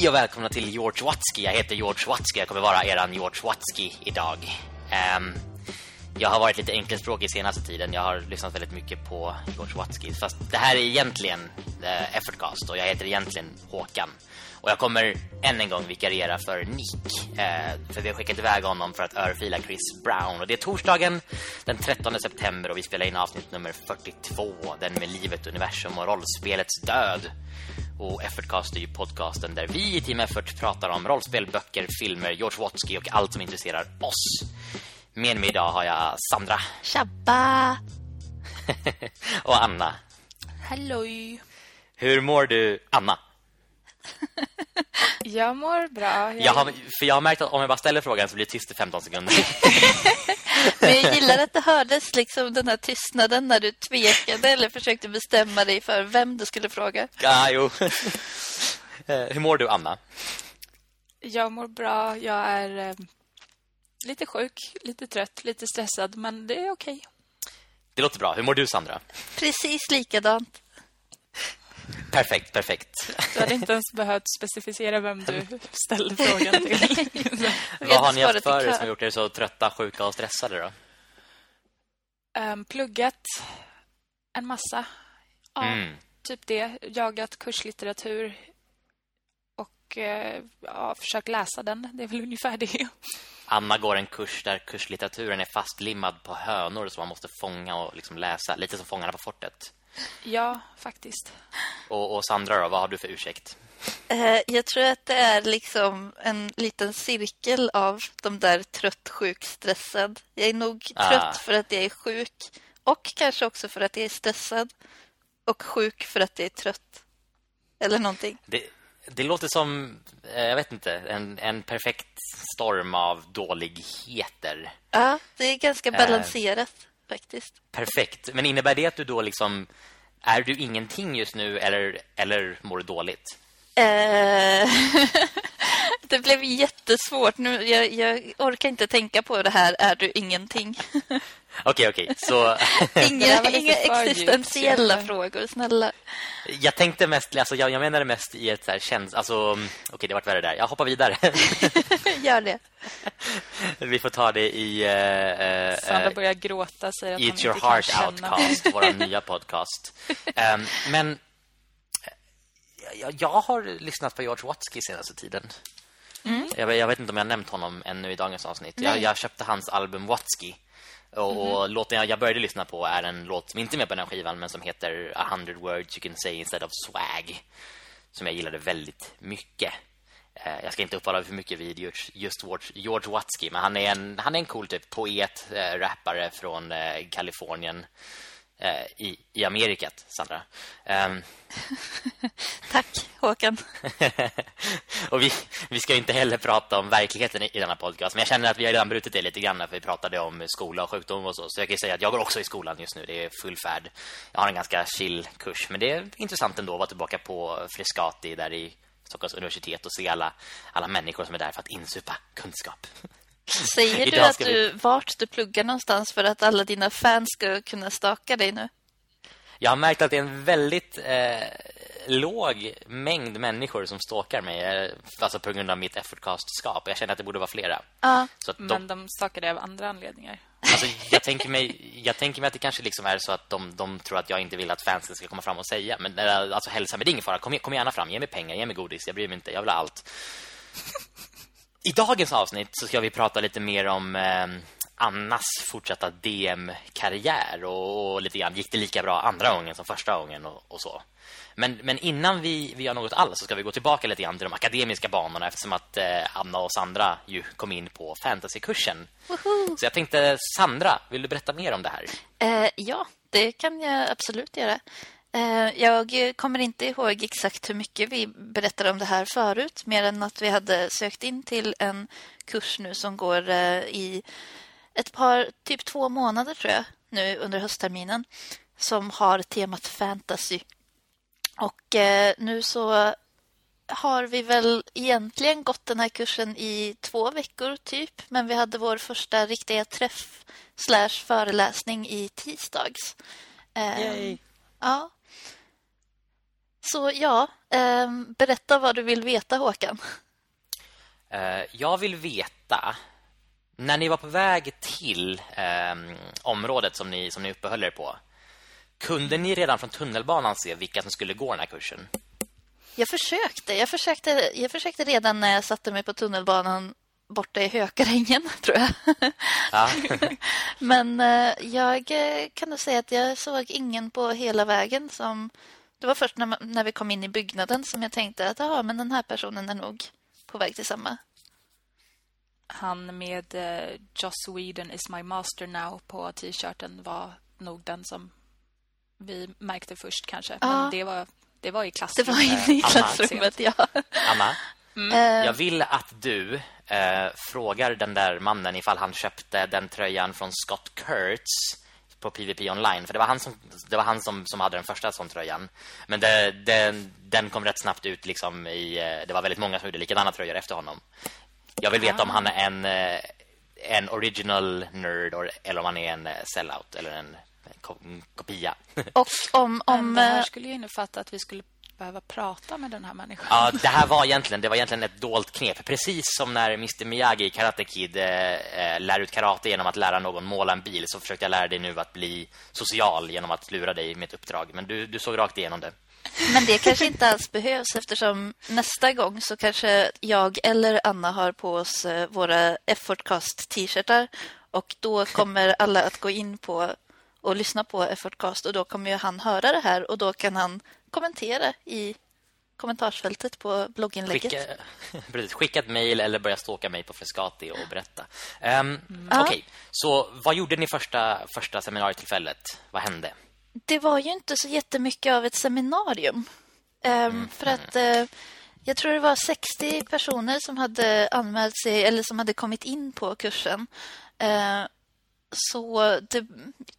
Hej och välkomna till George Watsky. Jag heter George Watsky. Jag kommer vara eran George Watsky idag. Um, jag har varit lite enkelspråkig senaste tiden. Jag har lyssnat väldigt mycket på George Watsky. Fast det här är egentligen uh, Effortcast och jag heter egentligen Håkan. Och jag kommer än en gång vikariera för Nick. Uh, för vi har skickat iväg honom för att örfila Chris Brown. Och det är torsdagen den 13 september och vi spelar in avsnitt nummer 42. Den med livet, universum och rollspelets död. Och Effortcast är ju podcasten där vi i Team Effort pratar om rollspel, böcker, filmer, George Watsky och allt som intresserar oss. Med mig idag har jag Sandra. Tjabba! och Anna. Halloj! Hur mår du, Anna? jag mår bra. Jag... jag har, för jag har märkt att om jag bara ställer frågan så blir det tyst i 15 sekunder. Men jag gillar att det hördes liksom den här tystnaden när du tvekade eller försökte bestämma dig för vem du skulle fråga. Ja, jo. Eh, hur mår du, Anna? Jag mår bra. Jag är eh, lite sjuk, lite trött, lite stressad, men det är okej. Det låter bra. Hur mår du, Sandra? Precis likadant. Perfekt, perfekt. Du hade inte ens behövt specificera vem du ställde frågan till. Vad har ni haft för er som gjort er så trötta, sjuka och stressade då? Um, pluggat en massa. Ja, mm. typ det. Jagat kurslitteratur och uh, ja, försökt läsa den. Det är väl ungefär det. Anna går en kurs där kurslitteraturen är fastlimmad på hönor som man måste fånga och liksom läsa. Lite som Fångarna på fortet. Ja, faktiskt. Och, och Sandra då, vad har du för ursäkt? Uh, jag tror att det är liksom en liten cirkel av de där trött, sjuk, stressad. Jag är nog ah. trött för att jag är sjuk och kanske också för att jag är stressad och sjuk för att jag är trött. Eller någonting. Det, det låter som, eh, jag vet inte, en, en perfekt storm av dåligheter. Ja, det är ganska balanserat. Faktiskt. Perfekt. Men innebär det att du då liksom är du ingenting just nu eller eller mår du dåligt? Eh, det blev jättesvårt nu. Jag, jag, orkar inte tänka på det här är du ingenting. Okej, okej. Så inga, inga existentiella frågor, snälla. Jag tänkte mest alltså jag, jag menade mest i ett så här käns alltså okej, det vart värre där. Jag hoppar vidare. Gör det. Vi får ta det i uh, Sandra börjar gråta säger att Eat your heart outcast, vår nya podcast. Um, men jag, jag har lyssnat på George Watsky senaste tiden. Mm. Jag, jag, vet inte om jag har nämnt honom ännu i dagens avsnitt. Jag, jag, köpte hans album Watsky. Och, mm. och låten jag, jag, började lyssna på är en låt som inte är med på den skivan men som heter A hundred words you can say instead of swag. Som jag gillade väldigt mycket. Eh, jag ska inte uppehålla för mycket vid just George Watsky men han är en han är en cool typ poet, äh, rappare från äh, Kalifornien i, i Amerikat, Sandra. Um, Tack, Håkan. och vi, vi ska inte heller prata om verkligheten i, i denna podcast. Men jag känner att vi har redan brutit det lite grann för vi pratade om skola och sjukdom och så. Så jag kan säga att jag går också i skolan just nu. Det är full färd. Jag har en ganska chill kurs. Men det är intressant ändå att vara tillbaka på Frescati där i Stockholms universitet och se alla, alla människor som är där för att insupa kunskap. Säger du att du vi... vart du pluggar någonstans för att alla dina fans ska kunna staka dig nu? Jag har märkt att det är en väldigt eh, låg mängd människor som stalkar mig eh, alltså på grund av mitt effortcast-skap. Jag känner att det borde vara flera. Ja, de... men de stalkar dig av andra anledningar. Alltså, jag, tänker mig, jag tänker mig att det kanske liksom är så att de, de tror att jag inte vill att fansen ska komma fram och säga. Men eh, alltså hälsa, men det är ingen fara. Kom, kom gärna fram, ge mig pengar, ge mig godis. Jag bryr mig inte, jag vill ha allt. I dagens avsnitt så ska vi prata lite mer om eh, Annas fortsatta DM-karriär och, och, lite grann gick det lika bra andra gången som första gången och, och så. Men, men innan vi, vi gör något alls så ska vi gå tillbaka lite grann till de akademiska banorna eftersom att eh, Anna och Sandra ju kom in på fantasykursen. Woho! Så jag tänkte, Sandra, vill du berätta mer om det här? Eh, ja, det kan jag absolut göra. Eh, jag kommer inte ihåg exakt hur mycket vi berättade om det här förut. Mer än att vi hade sökt in till en kurs nu som går eh, i ett par, typ två månader tror jag, nu under höstterminen. Som har temat fantasy. Och eh, nu så har vi väl egentligen gått den här kursen i två veckor typ. Men vi hade vår första riktiga träff slash föreläsning i tisdags. Yay. Ja, Så ja, eh, berätta vad du vill veta Håkan. Eh, jag vill veta när ni var på väg till eh, området som ni, som ni uppehöll er på. Kunde ni redan från tunnelbanan se vilka som skulle gå den här kursen? Jag försökte. Jag försökte, jag försökte redan när jag satte mig på tunnelbanan borta i Hökarängen, tror jag. Ja. Men eh, jag eh, kan nog säga att jag såg ingen på hela vägen som... Det var först när, när vi kom in i byggnaden som jag tänkte att ja, men den här personen är nog på väg till samma. Han med uh, Joss Whedon is my master now på t-shirten var nog den som vi märkte först kanske. Ja. Men det var, det var i klassrummet. Det var i klassrummet, ja. Anna, mm. jag vill att du eh, frågar den där mannen ifall han köpte den tröjan från Scott Kurtz på PvP online för det var han som det var han som som hade den första sån tröjan. Men det, den den kom rätt snabbt ut liksom i eh, det var väldigt många som gjorde likadana tröjor efter honom. Jag vill veta om han är en eh, en original nerd eller om han är en eh, sellout eller en kopia. Och om om det här skulle ju innefatta att vi skulle behöva prata med den här människan. Ja, det här var egentligen det var egentligen ett dolt knep. Precis som när Mr Miyagi i Karate Kid eh, eh, lär ut karate genom att lära någon måla en bil så försökte jag lära dig nu att bli social genom att lura dig med ett uppdrag. Men du, du såg rakt igenom det. Men det kanske inte alls behövs eftersom nästa gång så kanske jag eller Anna har på oss eh, våra Effortcast t-shirtar och då kommer alla att gå in på och lyssna på Effortcast och då kommer ju han höra det här och då kan han kommentera i kommentarsfältet på blogginlägget. Skicka, skicka ett mejl eller börja stalka mig på Frescati och berätta. Um, mm. Okej, okay. så vad gjorde ni första, första seminarietillfället? Vad hände? Det var ju inte så jättemycket av ett seminarium. Um, mm. För att uh, jag tror det var 60 personer som hade anmält sig eller som hade kommit in på kursen. Uh, så det,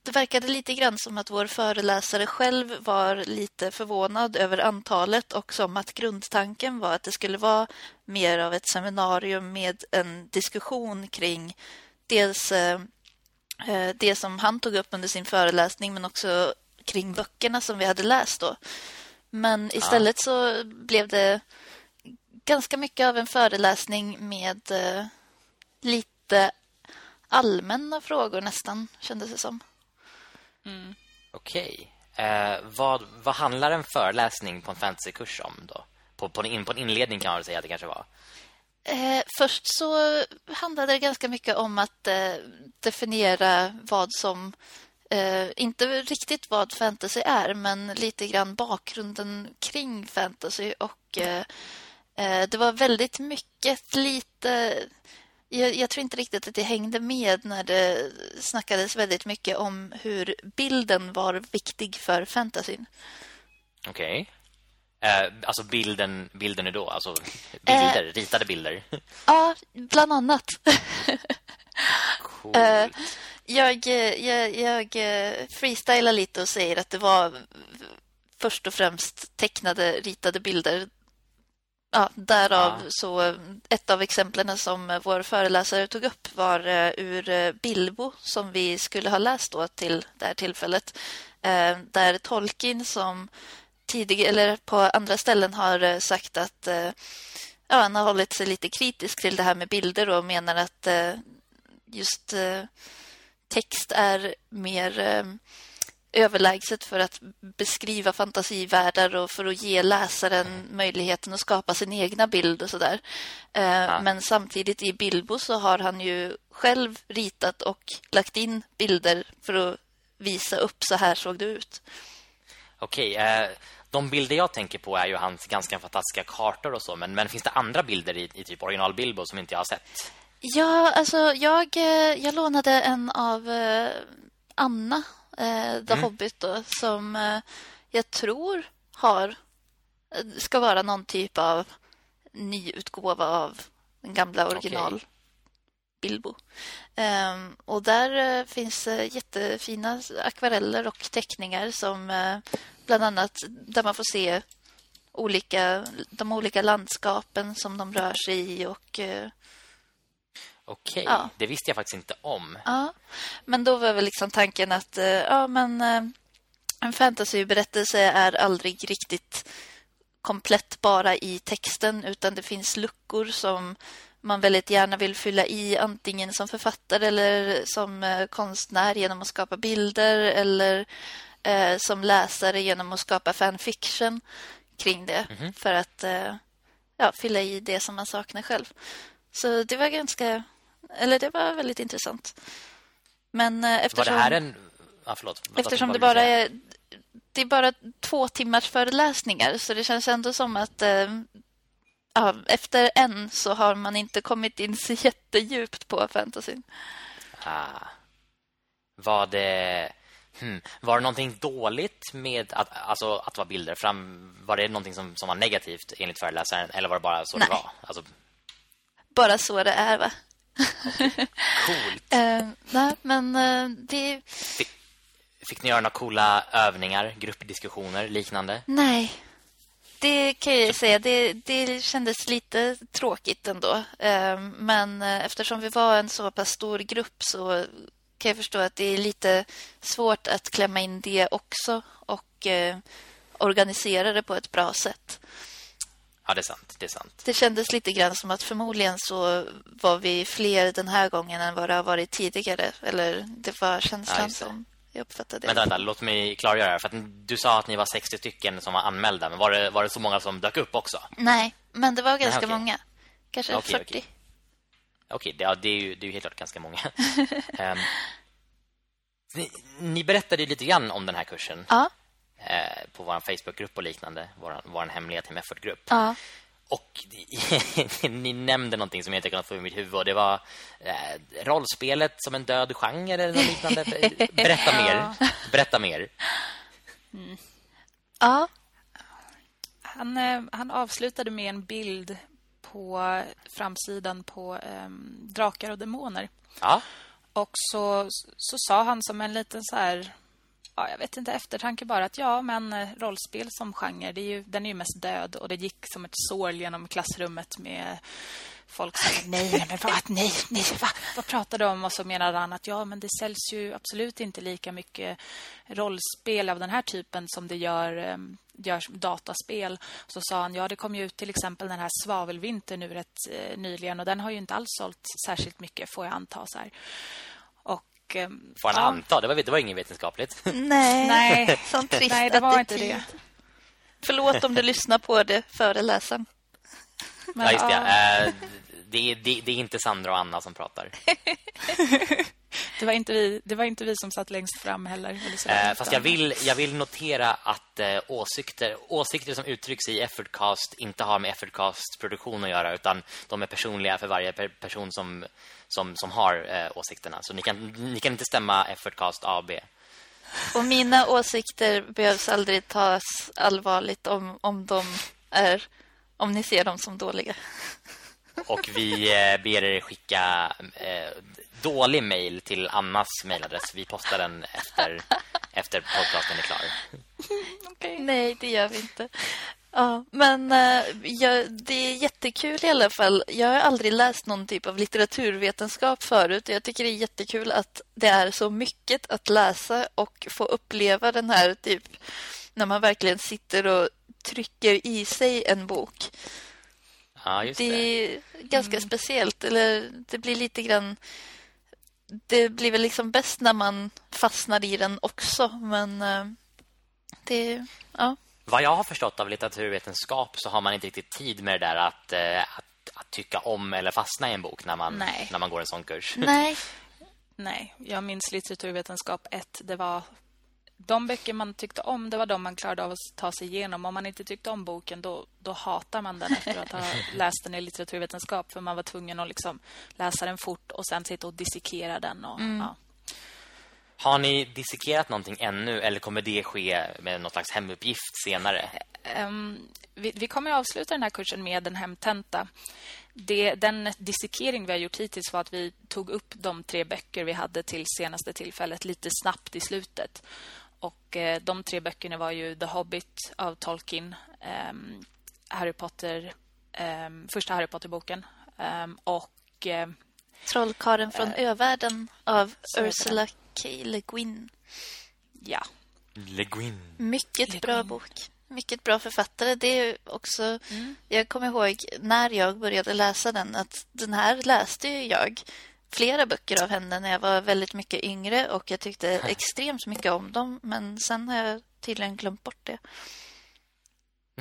det verkade lite grann som att vår föreläsare själv var lite förvånad över antalet och som att grundtanken var att det skulle vara mer av ett seminarium med en diskussion kring dels eh, eh det som han tog upp under sin föreläsning men också kring böckerna som vi hade läst då. Men istället ja. så blev det ganska mycket av en föreläsning med eh, lite allmänna frågor nästan, kändes det som. Mm. Okej. Okay. Eh, vad, vad handlar en föreläsning på en fantasykurs om då? På, på, en, på en inledning kan man säga att det kanske var. Eh, först så handlade det ganska mycket om att eh, definiera vad som eh, inte riktigt vad fantasy är men lite grann bakgrunden kring fantasy och eh, eh, det var väldigt mycket lite jag, jag, tror inte riktigt att det hängde med när det snackades väldigt mycket om hur bilden var viktig för fantasyn. Okej. Okay. Eh, alltså bilden, bilden är då? Alltså bilder, eh, ritade bilder? Ja, bland annat. Coolt. Eh, jag, jag, jag freestylar lite och säger att det var först och främst tecknade, ritade bilder Ja, därav ja. så ett av exemplen som vår föreläsare tog upp var uh, ur uh, Bilbo som vi skulle ha läst då till det här tillfället. Uh, där Tolkien som tidigare eller på andra ställen har sagt att ja, han har hållit sig lite kritisk till det här med bilder och menar att just text är mer överlägset för att beskriva fantasivärldar och för att ge läsaren möjligheten att skapa sin egna bild och sådär. Eh, ja. Men samtidigt i Bilbo så har han ju själv ritat och lagt in bilder för att visa upp så här såg det ut. Okej, eh, de bilder jag tänker på är ju hans ganska fantastiska kartor och så, men, men finns det andra bilder i, i typ original Bilbo som inte jag har sett? Ja, alltså jag, eh, jag lånade en av Anna eh, The mm. Hobbit då, som eh, jag tror har eh, ska vara någon typ av nyutgåva av den gamla original okay. Bilbo. Um, och där uh, finns uh, jättefina akvareller och teckningar som uh, bland annat där man får se olika de olika landskapen som de rör sig i och Okej, ja. det visste jag faktiskt inte om. Ja, men då var väl liksom tanken att eh, ja, men eh, en fantasyberättelse är aldrig riktigt komplett bara i texten utan det finns luckor som man väldigt gärna vill fylla i antingen som författare eller som eh, konstnär genom att skapa bilder eller eh, som läsare genom att skapa fanfiction kring det mm -hmm. för att eh, ja, fylla i det som man saknar själv. Så det var ganska eller det var väldigt intressant. Men eh, eftersom var det här en ah, förlåt, eftersom det bara är det är bara två timmars föreläsningar så det känns ändå som att eh, ja, efter en så har man inte kommit in så jättedjupt på fantasyn. Ah. Var det hmm, var det någonting dåligt med att alltså att vara bilder fram var det någonting som som var negativt enligt föreläsaren eller var det bara så nej. det var? Alltså bara så det är va? Coolt. uh, nej, men uh, det fick, fick ni göra några coola övningar, gruppdiskussioner liknande? Nej. Det kan jag säga. Det, det kändes lite tråkigt ändå. Ehm, men eh, eftersom vi var en så pass stor grupp så kan jag förstå att det är lite svårt att klämma in det också och eh, organisera det på ett bra sätt. Ja, det är sant. Det är sant. Det kändes lite grann som att förmodligen så var vi fler den här gången än vad det har varit tidigare. Eller det var känslan ja, som jag uppfattade det. Vänta, låt mig klargöra. För du sa att ni var 60 stycken som var anmälda. Men var det, var det så många som dök upp också? Nej, men det var ganska Nej, okay. många. Kanske okay, 40. Okej, okay. okay, det, ja, det, är ju, det är ju helt klart ganska många. um, ni, ni, berättade lite grann om den här kursen. Ja. Eh, på vår Facebookgrupp och liknande. Vår, vår hemliga Team Effort-grupp. Ja. Och ni nämnde någonting som jag inte kunnat få i mitt huvud. Och det var eh, rollspelet som en död genre eller något liknande. Berätta mer. Berätta mer. Mm. Ja. Han, eh, han avslutade med en bild på framsidan på eh, Drakar och demoner. Ja. Och så, så sa han som en liten så här ja, jag vet inte, eftertanke bara att ja, men eh, rollspel som genre, det är ju, den är ju mest död och det gick som ett sår genom klassrummet med folk som nej, men vad, nej, nej, vad, vad pratar de om? Och så menade han att ja, men det säljs ju absolut inte lika mycket rollspel av den här typen som det gör, ehm, gör dataspel. Så sa han, ja, det kom ju ut till exempel den här Svavelvinter nu rätt eh, nyligen och den har ju inte alls sålt särskilt mycket, får jag anta så här. Ehm, Får han ja. anta? Det var, det var inget vetenskapligt. Nej, Nej. sånt trist Nej, det var inte det. Förlåt om du lyssnar på det före läsaren. Men, ja, just det. Ja. Uh, det, det, det, är inte Sandra och Anna som pratar. det, var inte vi, det var inte vi som satt längst fram heller. Uh, fast jag vill, jag vill notera att uh, åsikter, åsikter som uttrycks i Effortcast inte har med Effortcast produktion att göra utan de är personliga för varje per person som som, som har eh, åsikterna. Så ni kan, ni kan inte stämma Effortcast AB. Och mina åsikter behövs aldrig tas allvarligt om, om de är om ni ser dem som dåliga. Och vi eh, ber er skicka eh, dålig mail till Annas mailadress. Vi postar den efter, efter podcasten är klar. Okay. Nej, det gör vi inte. Ja, men uh, ja, det är jättekul i alla fall. Jag har aldrig läst någon typ av litteraturvetenskap förut. Jag tycker det är jättekul att det är så mycket att läsa och få uppleva den här typ när man verkligen sitter och trycker i sig en bok. Ja, just det. det är ganska mm. speciellt. Eller det blir lite grann... Det blir väl liksom bäst när man fastnar i den också. Men uh, det... Ja. Vad jag har förstått av litteraturvetenskap så har man inte riktigt tid med det där att, eh, att, att tycka om eller fastna i en bok när man, när man går en sån kurs. Nej. Nej, jag minns litteraturvetenskap 1. Det var de böcker man tyckte om, det var de man klarade av att ta sig igenom. Om man inte tyckte om boken, då, då hatar man den efter att ha läst den i litteraturvetenskap. För man var tvungen att liksom läsa den fort och sen sitta och dissekera den. Och, mm. ja. Har ni dissekerat någonting ännu eller kommer det ske med något slags hemuppgift senare? Um, vi, vi, kommer att avsluta den här kursen med en hemtenta. Det, den dissekering vi har gjort hittills var att vi tog upp de tre böcker vi hade till senaste tillfället lite snabbt i slutet. Och eh, de tre böckerna var ju The Hobbit av Tolkien, um, Harry Potter, um, första Harry Potter-boken och eh, Trollkaren från äh, övärlden av Ursula K. Le Guin. Ja. Le Guin. Mycket Le bra bok. Vilket bra författare. Det är också... Mm. Jag kommer ihåg när jag började läsa den att den här läste jag flera böcker av henne när jag var väldigt mycket yngre och jag tyckte extremt mycket om dem. Men sen har jag tydligen glömt bort det.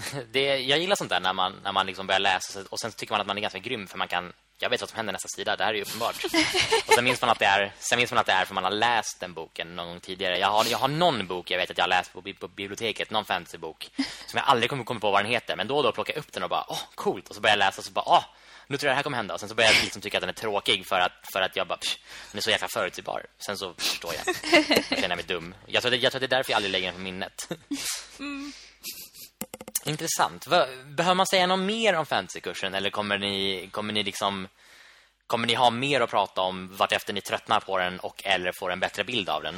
det jag gillar sånt där när man, när man liksom börjar läsa och sen tycker man att man är ganska grym för man kan jag vet vad som händer nästa sida, det här är ju uppenbart. och sen minns man att det är sen minns man att det är för man har läst den boken någon gång tidigare. Jag har jag har någon bok jag vet att jag har läst på, på biblioteket, någon fantasybok som jag aldrig kommer komma på vad den heter, men då och då plockar jag upp den och bara åh, coolt och så börjar jag läsa och så bara åh, nu tror jag det här kommer hända och sen så börjar jag liksom tycka att den är tråkig för att för att jag bara psh, den är så jäkla förutsägbar. Sen så förstår jag. jag känner mig dum. Jag tror, det, jag tror att det är därför jag aldrig lägger den på minnet. Mm. Intressant. Behöver man säga något mer om fantasykursen eller kommer ni kommer ni liksom kommer ni ha mer att prata om vart efter ni tröttnar på den och eller får en bättre bild av den?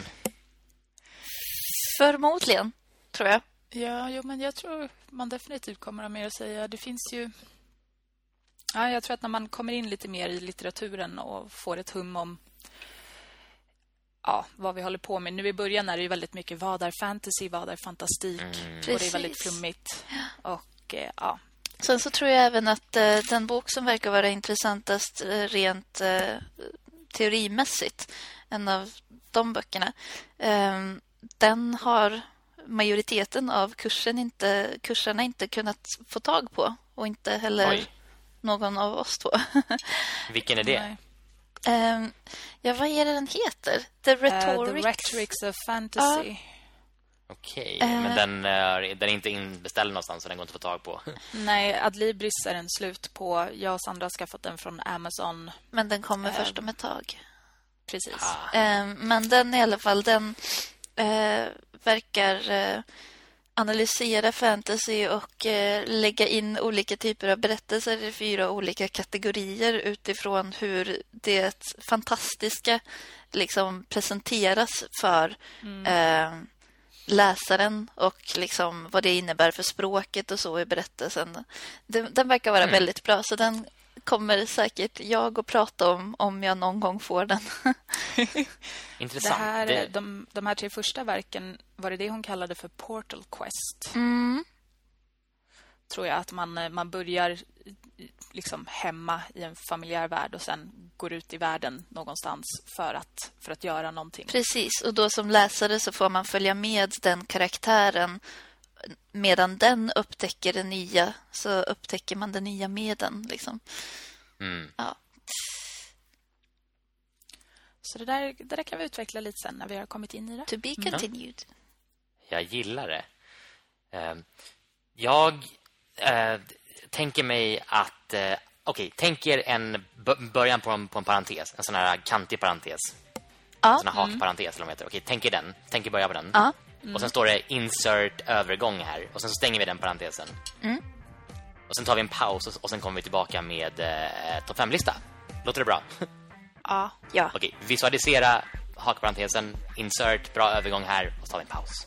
Förmodligen, tror jag. Ja, jo, men jag tror man definitivt kommer att ha mer att säga. Det finns ju Ja, jag tror att när man kommer in lite mer i litteraturen och får ett hum om ja, vad vi håller på med. Nu i början är det ju väldigt mycket vad är fantasy, vad är fantastik. Mm. Och det är väldigt flummigt. Och eh, ja. Sen så tror jag även att eh, den bok som verkar vara intressantast eh, rent eh, teorimässigt, en av de böckerna, ehm, den har majoriteten av kursen inte, kurserna inte kunnat få tag på. Och inte heller Oj. Någon av oss två. Vilken är det? Um, ja, vad är det den heter? The Rhetorics. Uh, the Rhetorics of Fantasy. Uh, Okej, okay, uh, men den är, den är inte inbeställd någonstans så den går inte att få tag på. Nej, Adlibris är den slut på. Jag och Sandra har skaffat den från Amazon. Men den kommer uh, först om ett tag. Precis. Ah. men den i alla fall, den eh, verkar analysera fantasy och eh, lägga in olika typer av berättelser i fyra olika kategorier utifrån hur det fantastiska liksom presenteras för mm. eh, läsaren och liksom vad det innebär för språket och så i berättelsen. Den, den verkar vara mm. väldigt bra så den kommer säkert jag att prata om om jag någon gång får den. Intressant. Det här, det... De, de här tre första verken, var det det hon kallade för Portal Quest? Mm. Tror jag att man, man börjar liksom hemma i en familjär värld och sen går ut i världen någonstans för att, för att göra någonting. Precis, och då som läsare så får man följa med den karaktären medan den upptäcker det nya så upptäcker man det nya med den. Liksom. Mm. Ja. Så det där, det där kan vi utveckla lite sen när vi har kommit in i det. To be mm. continued. Mm. Jag gillar det. Ehm, jag uh, tänker mig att... Uh, Okej, okay, tänk er en början på en, på en parentes. En sån här kantig parentes. Ja. En sån här hakparentes. Mm. Okej, okay, tänk er den. Tänk er börja på den. Ja. Mm. Och sen står det insert övergång här. Och sen så stänger vi den parentesen. Mm. Och sen tar vi en paus och, och sen kommer vi tillbaka med eh, topp 5-lista. Låter det bra? Ja. ja. Okej, visualisera hakparentesen, insert, bra övergång här och så tar vi en paus.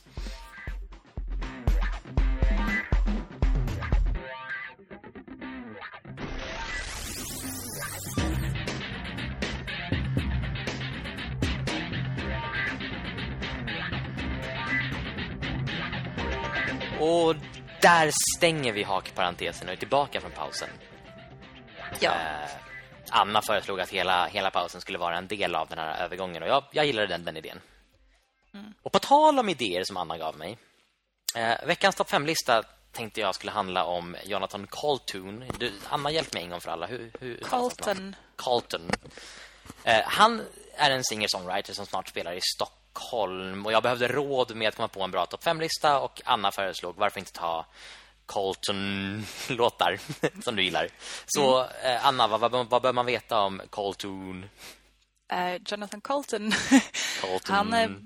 Och där stänger vi hakparentesen och är tillbaka från pausen. Ja. Eh, Anna föreslog att hela, hela pausen skulle vara en del av den här övergången och jag, jag gillade den, den idén. Mm. Och på tal om idéer som Anna gav mig. Eh, veckans topp 5-lista tänkte jag skulle handla om Jonathan Colton. Du, Anna, hjälp mig en gång för alla. Hur, hur Colton. Colton. Eh, han är en singer-songwriter som snart spelar i Stockholm Stockholm och jag behövde råd med att komma på en bra topp 5-lista och Anna föreslog varför inte ta Colton-låtar som du gillar. Så mm. eh, Anna, vad, vad, vad bör man veta om Colton? Uh, Jonathan Colton. Colton. Han uh,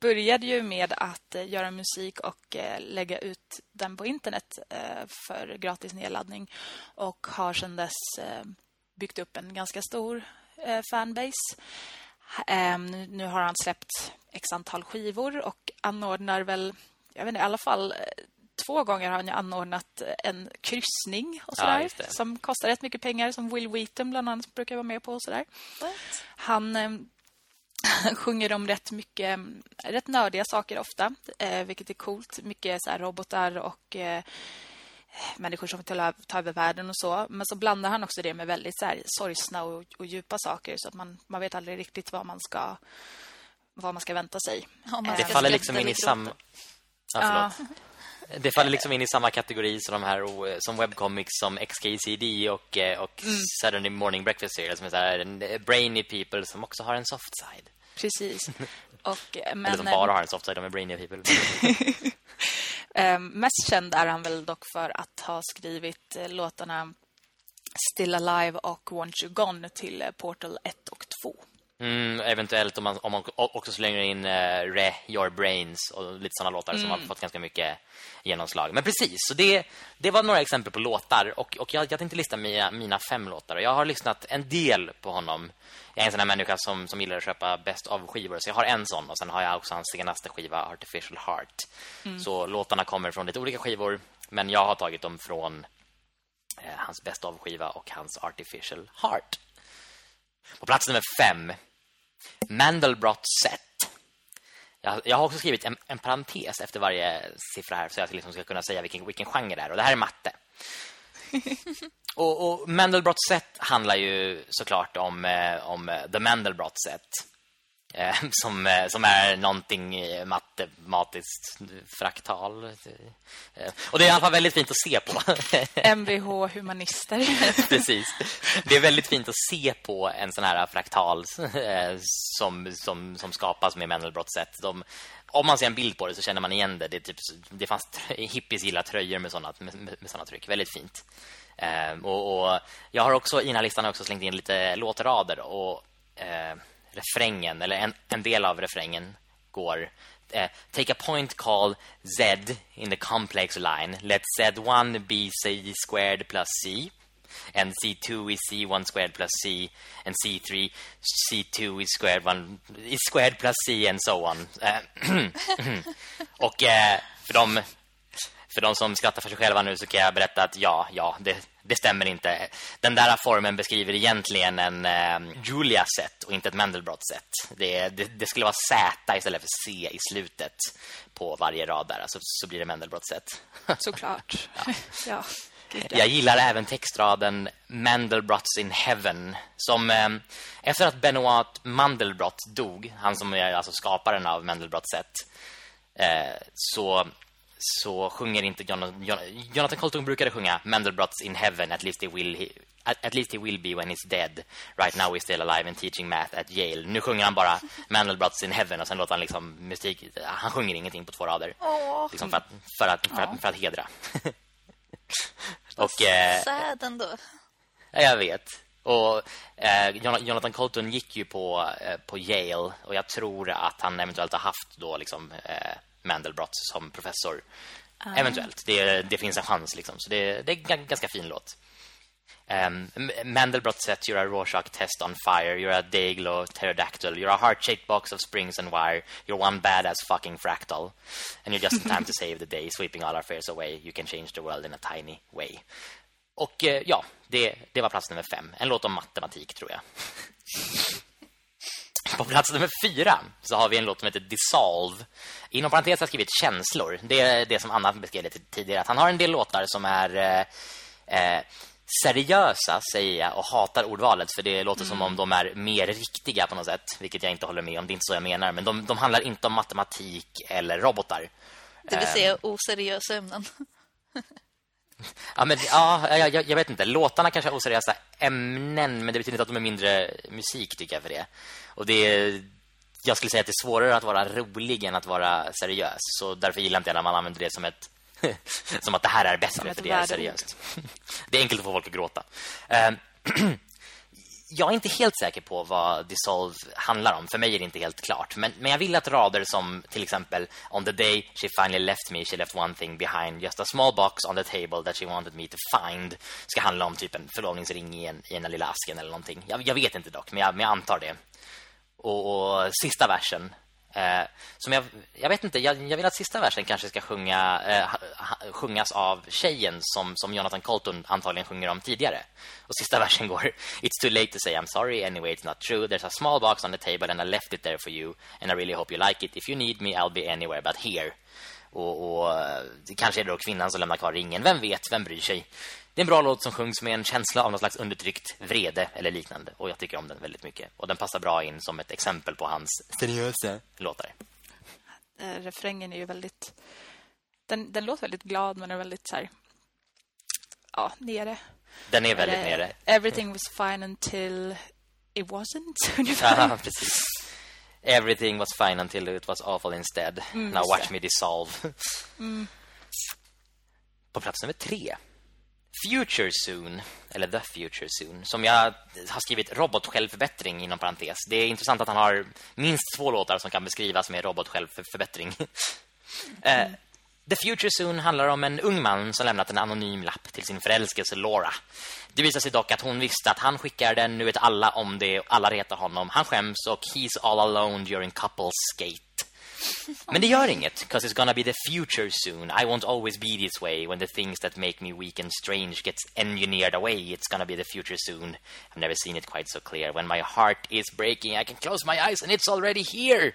började ju med att uh, göra musik och lägga ut den på internet för gratis nedladdning och har sedan dess byggt upp en ganska stor fanbase. Nu har han släppt x antal skivor och anordnar väl, jag vet inte, i alla fall eh, två gånger har han anordnat en kryssning och sådär, ja, som kostar rätt mycket pengar, som Will Wheaton bland annat brukar vara med på och sådär. Han, um, sjunger om rätt mycket rätt nördiga saker ofta, eh, vilket är coolt. Mycket så robotar och eh, människor som vill ta över världen och så. Men så blandar han också det med väldigt så här, sorgsna och, och djupa saker så att man, man vet aldrig riktigt vad man ska vad man ska vänta sig. det faller liksom in i samma... Ja, ja. Det faller liksom in i samma kategori som de här eh, som webcomics som XKCD och, eh, och mm. Saturday Morning Breakfast Cereal som är så här, eh, brainy people som också har en soft side. Precis. Och, men, Eller som bara har en soft side, de är brainy people. um, mest känd är han väl dock för att ha skrivit låtarna Still Alive och Want You Gone till Portal 1 och 2. Mm, eventuellt om man, om man också slänger in uh, Re, Your Brains och lite sådana låtar mm. som har fått ganska mycket genomslag. Men precis, så det, det var några exempel på låtar. Och, och jag, jag tänkte lista mina, mina fem låtar. Jag har lyssnat en del på honom. Jag är en sån här människa som, som gillar att köpa bäst av skivor. Så jag har en sån. Och sen har jag också hans senaste skiva, Artificial Heart. Mm. Så låtarna kommer från lite olika skivor. Men jag har tagit dem från eh, hans bäst av skiva och hans Artificial Heart. På plats nummer fem Mandelbrot set. Jag, jag, har också skrivit en, en parentes efter varje siffra här så jag liksom ska kunna säga vilken, vilken genre det är. Och det här är matte. och, och Mandelbrot set handlar ju såklart om, eh, om The Mandelbrot set. Eh, som, eh, som är någonting matematiskt fraktal. Eh, och det är i alla fall väldigt fint att se på. MVH humanister. Precis. Det är väldigt fint att se på en sån här fraktal som, som, som skapas med Mendelbrot sätt. De, om man ser en bild på det så känner man igen det. Det, typ, det fanns hippies gilla tröjor med såna, med, med såna tryck. Väldigt fint. och, och, jag har också i den här listan också slängt in lite låtrader och refrängen eller en, en del av refrängen går. Eh, take a point called z in the complex line. Let z1 be c squared plus c and c2 is c1 squared plus c and c3 c2 is squared 1 is squared plus c and so on. Eh, och eh, för de för de som skrattar för sig själva nu så kan jag berätta att ja, ja, det, det stämmer inte. Den där formen beskriver egentligen en eh, Julia-set och inte ett Mandelbrot-set. Det, det, det, skulle vara Z istället för C i slutet på varje rad där. Alltså, så blir det Mandelbrot-set. Såklart. ja. ja. Jag gillar även textraden Mandelbrots in Heaven som eh, efter att Benoit Mandelbrot dog, han som är alltså skaparen av Mandelbrot-set eh, så så sjunger inte Jonathan, Jonathan Colton brukade sjunga Mandelbrot's in heaven at least he will at, least he will be when he's dead right now he's still alive and teaching math at Yale. Nu sjunger han bara Mandelbrot's in heaven och sen låter han liksom musik. Han sjunger ingenting på två rader. Oh. liksom för att för att, för att, för att hedra. Och eh, sad ändå. Jag vet. Och eh, Jonathan Colton gick ju på eh, på Yale och jag tror att han eventuellt har haft då liksom eh, Mandelbrot som professor. Ah. Eventuellt. Det, det finns en chans liksom. Så det, det är en ganska fin låt. Um, Mandelbrot sets you're a Rorschach test on fire. You're a Dayglow pterodactyl. You're a heart-shaped box of springs and wire. You're one badass fucking fractal. And you're just in time to save the day, sweeping all our fears away. You can change the world in a tiny way. Och uh, ja, det, det var plats nummer fem. En låt om matematik, tror jag. På plats nummer fyra så har vi en låt som heter Dissolve. Inom parentes har jag skrivit känslor. Det är det som Anna beskrev lite tidigare. Att han har en del låtar som är eh, eh, seriösa, säger jag, och hatar ordvalet. För det låter mm. som om de är mer riktiga på något sätt. Vilket jag inte håller med om, det är inte så jag menar. Men de, de handlar inte om matematik eller robotar. Det vill säga oseriösa ämnen. Ja, men, ja jag, jag, vet inte. Låtarna kanske är oseriösa ämnen, men det betyder inte att de är mindre musik, tycker jag, för det. Och det är, jag skulle säga att det är svårare att vara rolig än att vara seriös. Så därför gillar inte jag när man använder det som ett som att det här är bäst, för det är seriöst. det är enkelt att få folk att gråta. Jag är inte helt säker på vad Dissolve handlar om. För mig är det inte helt klart. Men, men jag vill att rader som till exempel On the day she finally left me, she left one thing behind. Just a small box on the table that she wanted me to find. Ska handla om typ en förlovningsring i en, i en lilla asken eller någonting. Jag, jag vet inte dock, men jag, men jag antar det. Och, och sista versen Eh, som jag, jag vet inte, jag, jag, vill att sista versen kanske ska sjunga, eh, sjungas av tjejen som, som Jonathan Colton antagligen sjunger om tidigare. Och sista versen går It's too late to say I'm sorry, anyway it's not true. There's a small box on the table and I left it there for you. And I really hope you like it. If you need me I'll be anywhere but here. Och, och eh, kanske är det då kvinnan som lämnar kvar ringen. Vem vet, vem bryr sig? Det är en bra låt som sjungs med en känsla av något slags undertryckt vrede eller liknande. Och jag tycker om den väldigt mycket. Och den passar bra in som ett exempel på hans seriösa låtar. Eh, refrängen är ju väldigt... Den, den låter väldigt glad men är väldigt så här... Ja, nere. Den är väldigt nere. Everything was fine until it wasn't. ja, precis. Everything was fine until it was awful instead. Mm, Now watch me dissolve. mm. På plats nummer tre Future Soon eller The Future Soon som jag har skrivit robotsjälvförbättring inom parentes. Det är intressant att han har minst två låtar som kan beskrivas med robotsjälvförbättring. Mm. uh, eh, The Future Soon handlar om en ung man som lämnat en anonym lapp till sin förälskelse Laura. Det visar sig dock att hon visste att han skickar den, nu vet alla om det, alla retar honom. Han skäms och he's all alone during couples skate. Men det gör inget, because it's gonna be the future soon. I won't always be this way when the things that make me weak and strange gets engineered away. It's gonna be the future soon. I've never seen it quite so clear. When my heart is breaking, I can close my eyes and it's already here.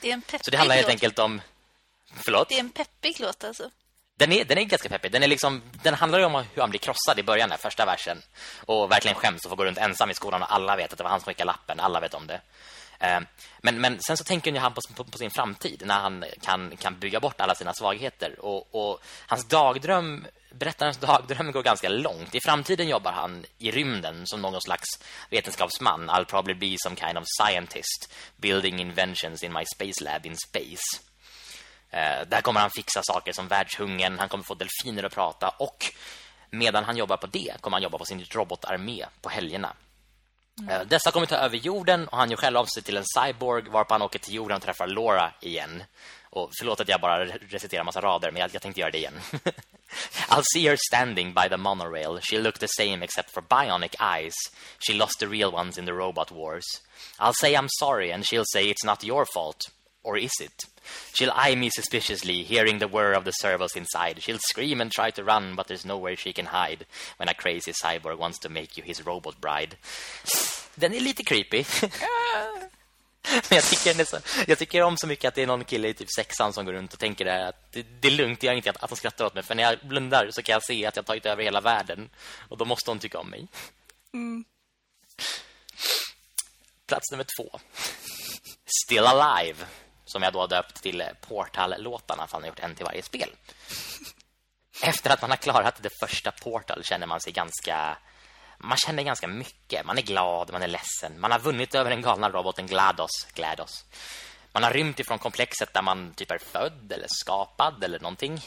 Det är en peppig Så det handlar helt enkelt om... Förlåt? Det är en peppig låt alltså. Den är, den är ganska peppig. Den, är liksom, den handlar ju om hur han blir krossad i början, där, första versen. Och verkligen skäms och får gå runt ensam i skolan. Och alla vet att det var han som skickade lappen. Alla vet om det. Eh, men, men sen så tänker han på, på, på, sin framtid när han kan, kan bygga bort alla sina svagheter. Och, och hans dagdröm, berättarens dagdröm går ganska långt. I framtiden jobbar han i rymden som någon slags vetenskapsman. I'll probably be some kind of scientist building inventions in my space lab in space. Eh, där kommer han fixa saker som världshungern. Han kommer få delfiner att prata. Och medan han jobbar på det kommer han jobba på sin robotarmé på helgerna. Mm. Eh, dessa kommer ta över jorden och han gör själv av sig till en cyborg varpå han åker till jorden och träffar Laura igen. Och förlåt att jag bara reciterar massa rader men jag, jag tänkte göra det igen. I'll see her standing by the monorail. She looked the same except for bionic eyes. She lost the real ones in the robot wars. I'll say I'm sorry and she'll say it's not your fault. Or is it? She'll eye me suspiciously, hearing the whir of the servos inside. She'll scream and try to run, but there's nowhere she can hide when a crazy cyborg wants to make you his robot bride. Den är lite creepy. Men jag tycker, så, jag tycker om så mycket att det är någon kille i typ sexan som går runt och tänker det att det, det är lugnt, jag inte att, att hon skrattar åt mig. För när jag blundar så kan jag se att jag tagit över hela världen. Och då måste hon tycka om mig. Mm. Plats nummer två. Still Alive som jag då har döpt till Portal-låtarna för han har gjort en till varje spel. Efter att man har klarat det första Portal känner man sig ganska man känner ganska mycket. Man är glad, man är ledsen. Man har vunnit över den galna roboten GLaDOS, GLaDOS. Man har rymt ifrån komplexet där man typ är född eller skapad eller någonting.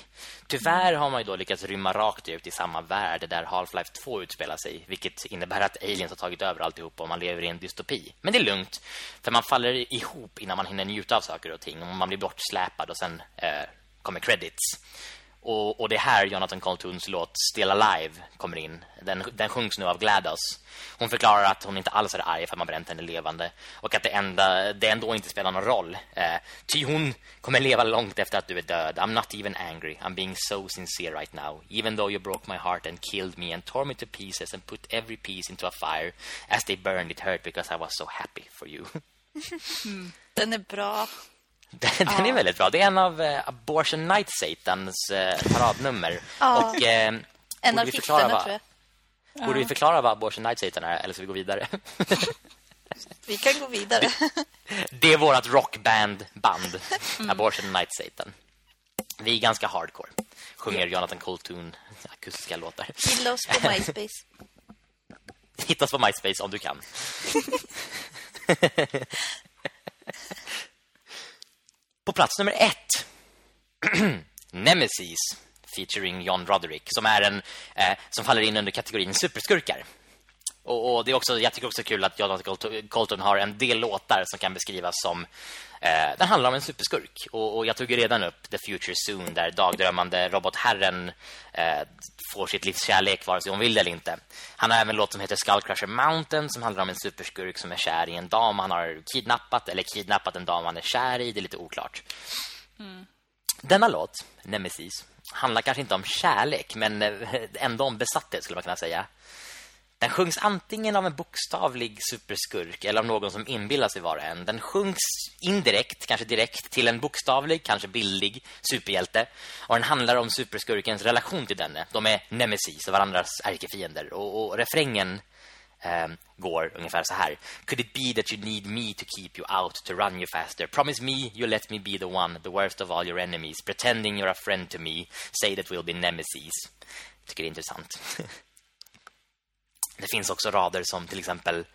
Tyvärr har man ju då lyckats rymma rakt ut i samma värld där Half-Life 2 utspelar sig. Vilket innebär att aliens har tagit över alltihop och man lever i en dystopi. Men det är lugnt, för man faller ihop innan man hinner njuta av saker och ting. Och man blir bortsläpad och sen eh, kommer credits. Och, och det här Jonathan Coltoons låt Still Alive kommer in. Den, den sjungs nu av Gladys. Hon förklarar att hon inte alls är arg för att man bränt henne levande. Och att det, enda, det ändå inte spelar någon roll. Eh, ty hon kommer leva långt efter att du är död. I'm not even angry. I'm being so sincere right now. Even though you broke my heart and killed me and tore me to pieces and put every piece into a fire. As they burned it hurt because I was so happy for you. Den är bra. Den, ja. är väldigt bra. Det är en av uh, Abortion Night Satans uh, paradnummer. Ja. Och, uh, en av hittarna, tror jag. Borde vi förklara vad Abortion Night Satan är eller ska vi gå vidare? vi kan gå vidare. Det, är vårt rockband-band, mm. Abortion Night Satan. Vi är ganska hardcore. Sjunger. Jonathan Coltoon akustiska låtar. Hitta oss på MySpace. Hitta oss på MySpace om du kan. På plats nummer ett Nemesis featuring John Roderick som är en eh, som faller in under kategorin superskurkar. Och, och, det är också, jag tycker också kul att Jonathan Colton har en del låtar som kan beskrivas som eh, den handlar om en superskurk. Och, och, jag tog redan upp The Future Soon där dagdrömmande robotherren eh, får sitt livs kärlek vare sig hon vill eller inte. Han har även en låt som heter Skullcrusher Mountain som handlar om en superskurk som är kär i en dam han har kidnappat eller kidnappat en dam han är kär i. Det är lite oklart. Mm. Denna låt, Nemesis, handlar kanske inte om kärlek men eh, ändå om besatthet skulle man kunna säga. Den sjungs antingen av en bokstavlig superskurk eller av någon som inbillar sig vara en. Den sjungs indirekt, kanske direkt, till en bokstavlig, kanske bildlig superhjälte. Och den handlar om superskurkens relation till denne. De är nemesis och varandras ärkefiender. Och, och refrängen eh, går ungefär så här. Could it be that you need me to keep you out, to run you faster? Promise me you let me be the one, the worst of all your enemies. Pretending you're a friend to me. Say that we'll be nemesis. Jag tycker det är intressant. Det finns också rader som till exempel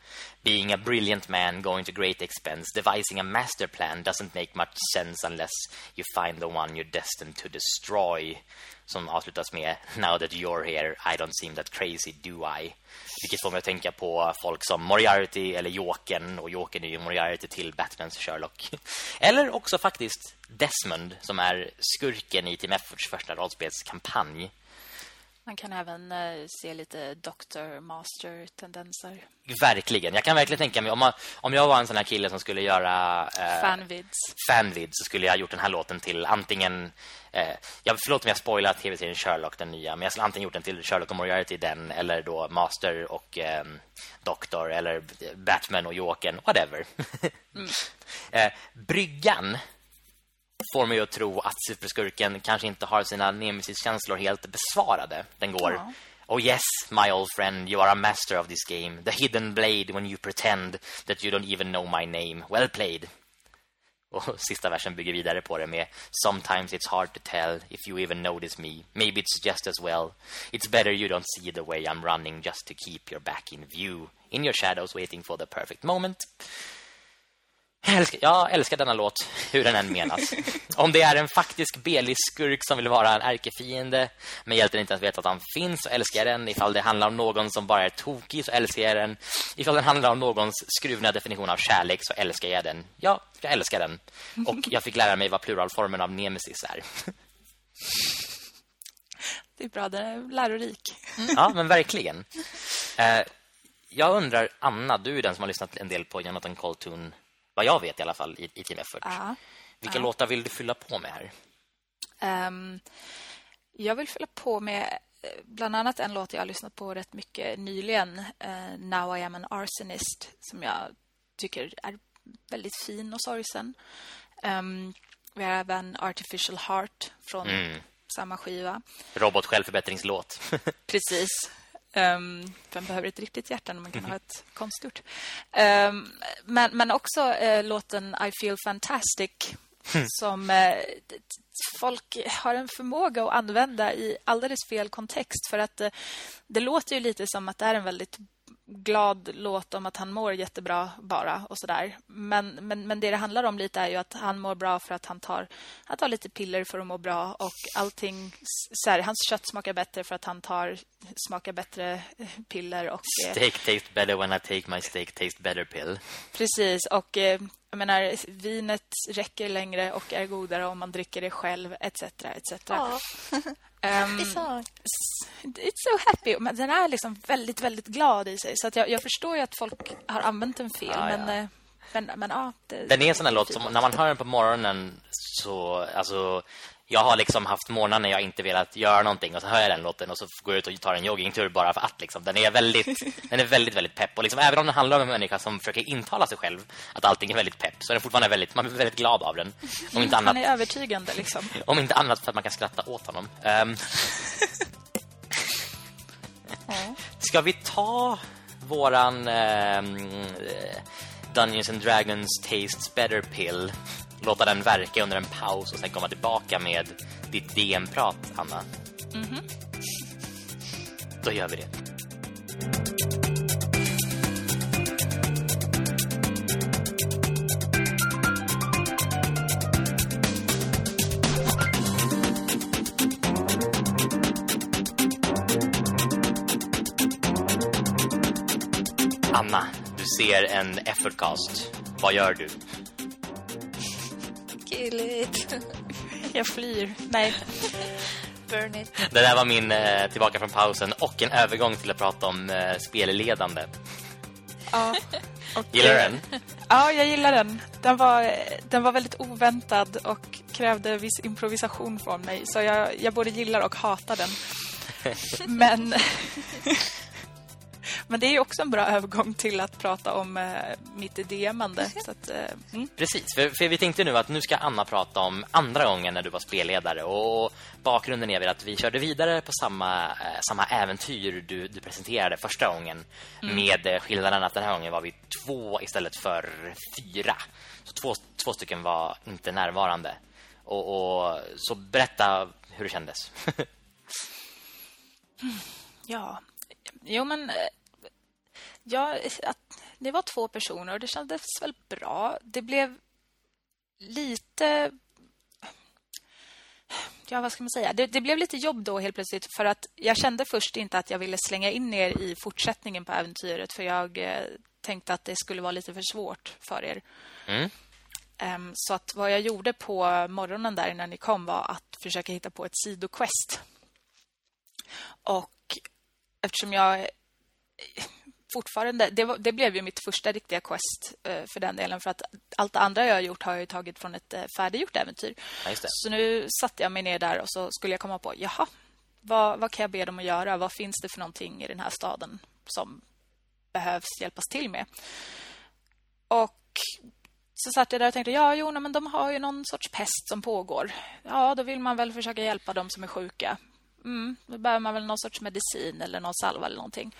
Being a brilliant man going to great expense Devising a master plan doesn't make much sense Unless you find the one you're destined to destroy. Som avslutas med Now that you're here I don't seem that crazy do I? Vilket får mig att tänka på folk som Moriarty eller Jokern Och Jokern är ju Moriarty till Batmans Sherlock. Eller också faktiskt Desmond Som är skurken i Team Efforts första rollspelskampanj man kan även eh, se lite Doctor Master-tendenser. Verkligen. Jag kan verkligen tänka mig, om, man, om jag var en sån här kille som skulle göra... Eh, fanvids. Fanvids så skulle jag ha gjort den här låten till antingen... Eh, jag, förlåt om jag spoilar tv-serien Sherlock, den nya. Men jag skulle antingen gjort den till Sherlock och Moriarty, den. Eller då Master och eh, Doctor. Eller Batman och Jokern, whatever. mm. eh, bryggan får mig att tro att superskurken kanske inte har sina nemesis-känslor helt besvarade. Den går... Ja. Oh yes, my old friend, you are a master of this game. The hidden blade when you pretend that you don't even know my name. Well played. Och sista versen bygger vidare på det med Sometimes it's hard to tell if you even notice me. Maybe it's just as well. It's better you don't see the way I'm running just to keep your back in view. In your shadows waiting for the perfect moment. Jag älskar, jag älskar denna låt, hur den än menas. Om det är en faktisk belig skurk som vill vara en ärkefiende men hjälten inte ens vet att han finns så älskar jag den. Ifall det handlar om någon som bara är tokig så älskar jag den. Ifall det handlar om någons skruvna definition av kärlek så älskar jag den. Ja, jag älskar den. Och jag fick lära mig vad pluralformen av nemesis är. Det är bra, den är lärorik. Ja, men verkligen. Eh, jag undrar, Anna, du är den som har lyssnat en del på Jonathan Colton vad jag vet i alla fall i, i Team Effort. Ja. Vilka ja. låtar vill du fylla på med här? Um, jag vill fylla på med eh, bland annat en låt jag har lyssnat på rätt mycket nyligen. Uh, Now I am an arsonist. Som jag tycker är väldigt fin och sorgsen. Um, vi har även Artificial Heart från mm. samma skiva. Robot självförbättringslåt. Precis. Um, vem behöver ett riktigt hjärta när man kan ha ett konstgjort? Um, men, men också uh, låten I Feel Fantastic mm. som uh, folk har en förmåga att använda i alldeles fel kontext för att uh, det låter ju lite som att det är en väldigt glad låt om att han mår jättebra bara och sådär. Men, men, men det det handlar om lite är ju att han mår bra för att han tar, han tar lite piller för att må bra och allting, så här, hans kött smakar bättre för att han tar smakar bättre piller och... Eh, steak tastes better when I take my steak taste better pill. Precis, och eh, jag menar, vinet räcker längre och är godare om man dricker det själv, etc. etc. Ja. Um, it's so happy. Men den är liksom väldigt, väldigt glad i sig. Så att jag, jag förstår ju att folk har använt den fel. Ja, men, ja. men, men, ja, det, den är en sån här låt som när man hör den på morgonen så... Alltså, jag har liksom haft morgnar när jag inte velat göra någonting och så hör jag den låten och så går jag ut och tar en joggingtur bara för att liksom. Den är väldigt den är väldigt väldigt pepp och liksom även om den handlar om en människa som försöker intala sig själv att allting är väldigt pepp så är den fortfarande väldigt man är väldigt glad av den. Om inte annat Han är övertygande liksom. Om inte annat för att man kan skratta åt honom. Um, Ska vi ta våran um, Dungeons and Dragons Tastes Better pill låta den verka under en paus och sen komma tillbaka med ditt DM-prat, Anna. Mm -hmm. Då gör vi det. Anna, du ser en effortcast. Vad gör du? Kill it. Jag flyr. Nej. Burn it. Det där var min eh, tillbaka från pausen och en övergång till att prata om eh, spelledande. Ja. Och, Gillar du den? Ja, jag gillar den. Den var, den var väldigt oväntad och krävde viss improvisation från mig. Så jag, jag både gillar och hatar den. Men, men det är ju också en bra övergång till att prata om eh, mitt DMande. Så att, eh, mm. Precis, för, för vi tänkte nu att nu ska Anna prata om andra gången när du var spelledare och bakgrunden är väl att vi körde vidare på samma, eh, samma äventyr du, du presenterade första gången med eh, skillnaden att den här gången var vi två istället för fyra. Så två, två stycken var inte närvarande. Och, och så berätta hur det kändes. Ja, jo men eh, ja, det var två personer och det kändes väl bra. Det blev lite Ja, vad ska man säga? Det, det blev lite jobb då helt plötsligt för att jag kände först inte att jag ville slänga in er i fortsättningen på äventyret för jag eh, tänkte att det skulle vara lite för svårt för er. Mm. Ehm, så att vad jag gjorde på morgonen där innan ni kom var att försöka hitta på ett sidoquest. Och eftersom jag fortfarande... Det, var, det blev ju mitt första riktiga quest eh, för den delen. För att allt andra jag har gjort har jag tagit från ett eh, färdiggjort äventyr. Så nu satte jag mig ner där och så skulle jag komma på, jaha, vad, vad kan jag be dem att göra? Vad finns det för någonting i den här staden som behövs hjälpas till med? Och så satt jag där och tänkte, ja, jo, men de har ju någon sorts pest som pågår. Ja, då vill man väl försöka hjälpa dem som är sjuka. Mm, då behöver man väl någon sorts medicin eller någon salva eller någonting.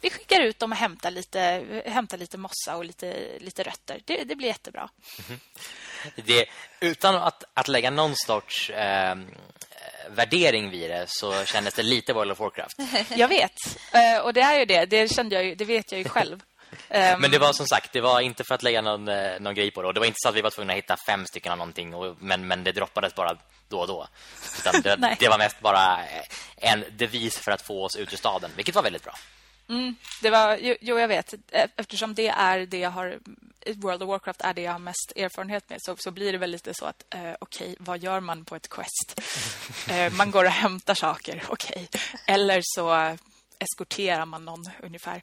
Vi skickar ut dem och hämtar lite, hämtar lite mossa och lite, lite rötter. Det, det blir jättebra. Det, utan att, att lägga någon sorts eh, värdering vid det så kändes det lite World of Warcraft. Jag vet. Eh, och det är ju det. Det kände jag ju, det vet jag ju själv. Ehm, Men det var som sagt, det var inte för att lägga någon, eh, någon grej på det. Och det var inte så att vi var tvungna att hitta fem stycken av någonting. Och, men, men det droppades bara då och då. Det, det var mest bara eh, en devis för att få oss ut ur staden. Vilket var väldigt bra. Mm, det var, jo, jag vet. E- Eftersom det är det jag har... World of Warcraft är det jag har mest erfarenhet med så, så blir det väl lite så att eh, okej, vad gör man på ett quest? eh, man går och hämtar saker, okej. Eller så eskorterar man någon ungefär.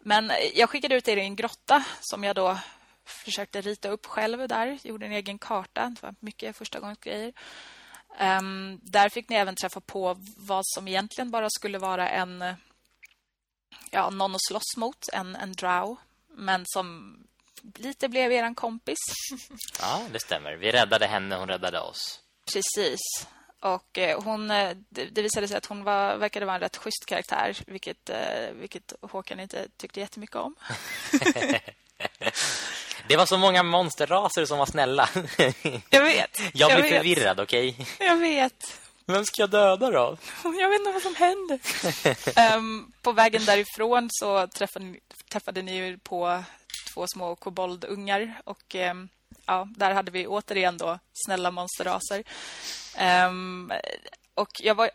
Men jag skickade ut er i en grotta som jag då försökte rita upp själv där. Gjorde en egen karta. Det var mycket första gångs grejer. Ehm, där fick ni även träffa på vad som egentligen bara skulle vara en ja, någon att slåss mot, en, en drow, men som lite blev eran kompis. Ja, det stämmer. Vi räddade henne, hon räddade oss. Precis. Och eh, hon, eh, det, visade sig att hon var, verkade vara en rätt schysst karaktär, vilket, eh, vilket Håkan inte tyckte jättemycket om. Det var så många monsterraser som var snälla. Jag vet. Jag blir vet. förvirrad, okej? Jag vet. Vem ska jag döda då? Jag vet inte vad som händer. Ehm, på vägen därifrån så träffade ni, träffade ni på två små koboldungar. Och ehm, ja, där hade vi återigen då snälla monsterraser. Ehm, och jag var,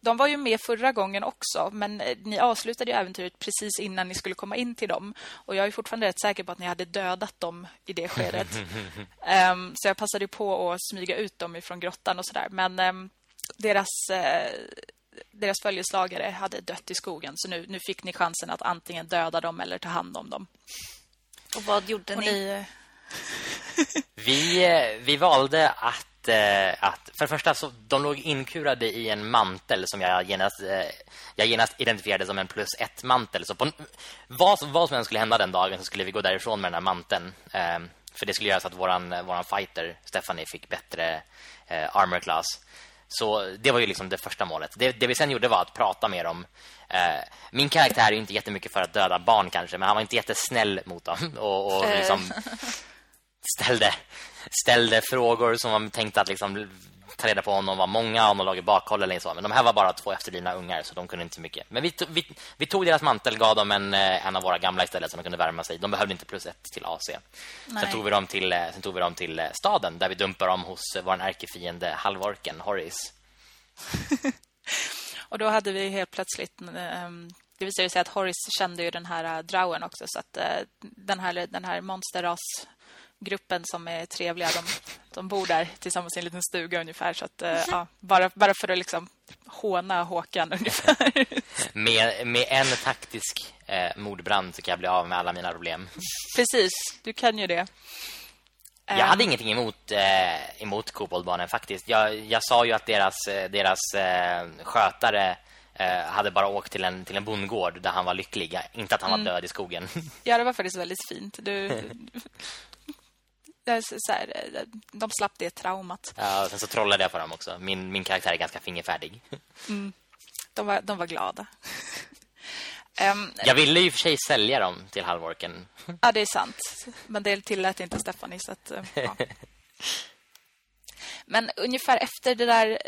de var ju med förra gången också, men eh, ni avslutade ju äventyret precis innan ni skulle komma in till dem. Och jag är fortfarande rätt säker på att ni hade dödat dem i det skedet. Ehm, så jag passade på att smyga ut dem ifrån grottan och sådär. Men ehm, deras, eh, deras följeslagare hade dött i skogen. Så nu, nu fick ni chansen att antingen döda dem eller ta hand om dem. Och vad gjorde Och ni? ni... eh, Vi, eh, vi valde att, eh, att... För det första, så, de låg inkurade i en mantel som jag genast, eh, jag genast identifierade som en plus ett mantel. Så på, vad, vad som än skulle hända den dagen så skulle vi gå därifrån med den här manteln. För det skulle göra så att våran, våran fighter, Stephanie, fick bättre eh, armor class. Så det var ju liksom det första målet. Det, det vi sen gjorde var att prata med dem. Eh, min karaktär är ju inte jättemycket för att döda barn kanske, men han var inte jättesnäll mot dem. Och, och Eh. liksom ställde, ställde frågor som man tänkte att liksom ta reda på om de var många, om de låg i bakhåll eller så. Men de här var bara två efterblivna ungar så de kunde inte så mycket. Men vi, to- vi, vi tog deras mantel, gav dem en, eh, en av våra gamla istället som de kunde värma sig. De behövde inte plus ett till AC. Sen Nej. tog, vi dem till, eh, sen tog vi dem till eh, staden där vi dumpade dem hos eh, vår ärkefiende halvorken, Horace. Och då hade vi helt plötsligt ehm, det visade sig att Horace kände ju den här Drauen också så att den här den här monsterrasgruppen som är trevliga de, de bor där tillsammans i en liten stuga ungefär så att uh, ja, bara bara för att liksom håna Håkan ungefär. med med en taktisk eh, mordbrand så kan jag bli av med alla mina problem. Precis, du kan ju det. Jag hade um, ingenting emot eh, emot koboldbarnen faktiskt. Jag, jag sa ju att deras deras eh, skötare eh, hade bara åkt till en till en bondgård där han var lycklig, inte att han mm. var död i skogen. Ja, det var faktiskt väldigt fint. Du, så här, de slapp det traumat. Ja, sen så trollade jag på dem också. Min min karaktär är ganska fingerfärdig. Mm. De var de var glada. Um, jag ville ju för sig sälja dem till halvorken. Ja, det är sant. Men det tillät inte Stephanie så att, ja. Men ungefär efter det där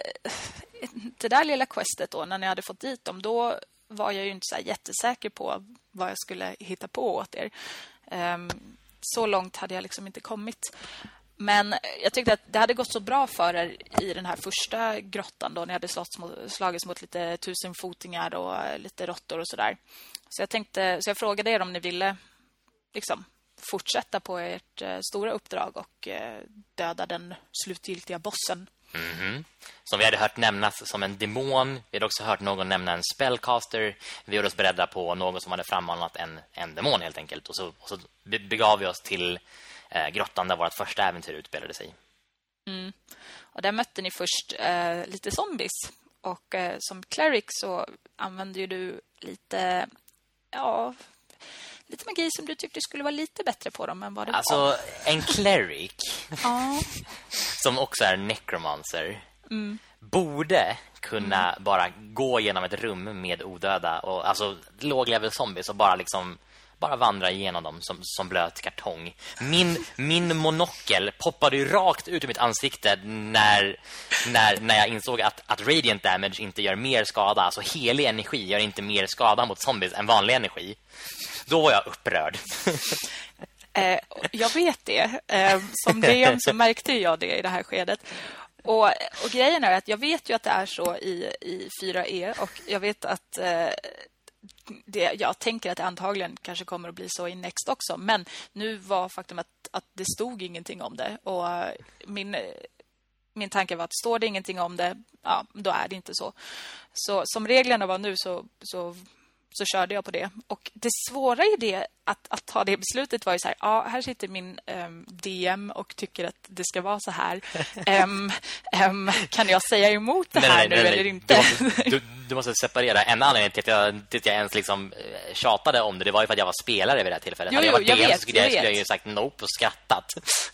det där lilla questet då när ni hade fått dit dem då var jag ju inte så jättesäker på vad jag skulle hitta på åt er. Um, så långt hade jag liksom inte kommit. Men jag tyckte att det hade gått så bra för er i den här första grottan då ni hade slagits mot, slagits mot lite tusenfotingar och lite råttor och sådär. Så jag tänkte så jag frågade er om ni ville liksom fortsätta på ert eh, stora uppdrag och eh, döda den slutgiltiga bossen. Mm -hmm. Som vi hade hört nämnas som en demon. Vi hade också hört någon nämna en spellcaster. Vi gjorde oss beredda på någon som hade frammanat en, en demon helt enkelt. Och så, och så begav vi oss till eh, grottan där vårt första äventyr utspelade sig. Mm. Och där mötte ni först eh, lite zombies. Och eh, som cleric så använde ju du lite ja, lite magi som du tyckte skulle vara lite bättre på dem än vad det alltså, var. Alltså en cleric som också är necromancer. Mm. Borde kunna mm. bara gå genom ett rum med odöda och alltså låg level zombies och bara liksom bara vandra igenom dem som, som blöt kartong. Min, min monokel poppade ju rakt ut ur mitt ansikte när, när, när jag insåg att, att radiant damage inte gör mer skada. Alltså helig energi gör inte mer skada mot zombies än vanlig energi. Då var jag upprörd. Eh, jag vet det. Eh, som DM så märkte jag det i det här skedet. Och, och grejen är att jag vet ju att det är så i, i 4E och jag vet att eh, det, jag tänker att det antagligen kanske kommer att bli så i Next också. Men nu var faktum att, att det stod ingenting om det. Och eh, min, min tanke var att står det ingenting om det, ja, då är det inte så. Så som reglerna var nu så, så så körde jag på det. Och det svåra i det att, att ta det beslutet var ju så här, ja, här sitter min um, ehm, DM och tycker att det ska vara så här. Um, um, kan jag säga emot det här nej, nu nej, eller inte? Du måste, du, du måste, separera. En anledning till att jag, till att jag ens liksom eh, tjatade om det, det var ju för att jag var spelare vid det här tillfället. Jo, Hade jag varit jag DM vet, skulle jag, jag, skulle jag ju sagt nope och skrattat.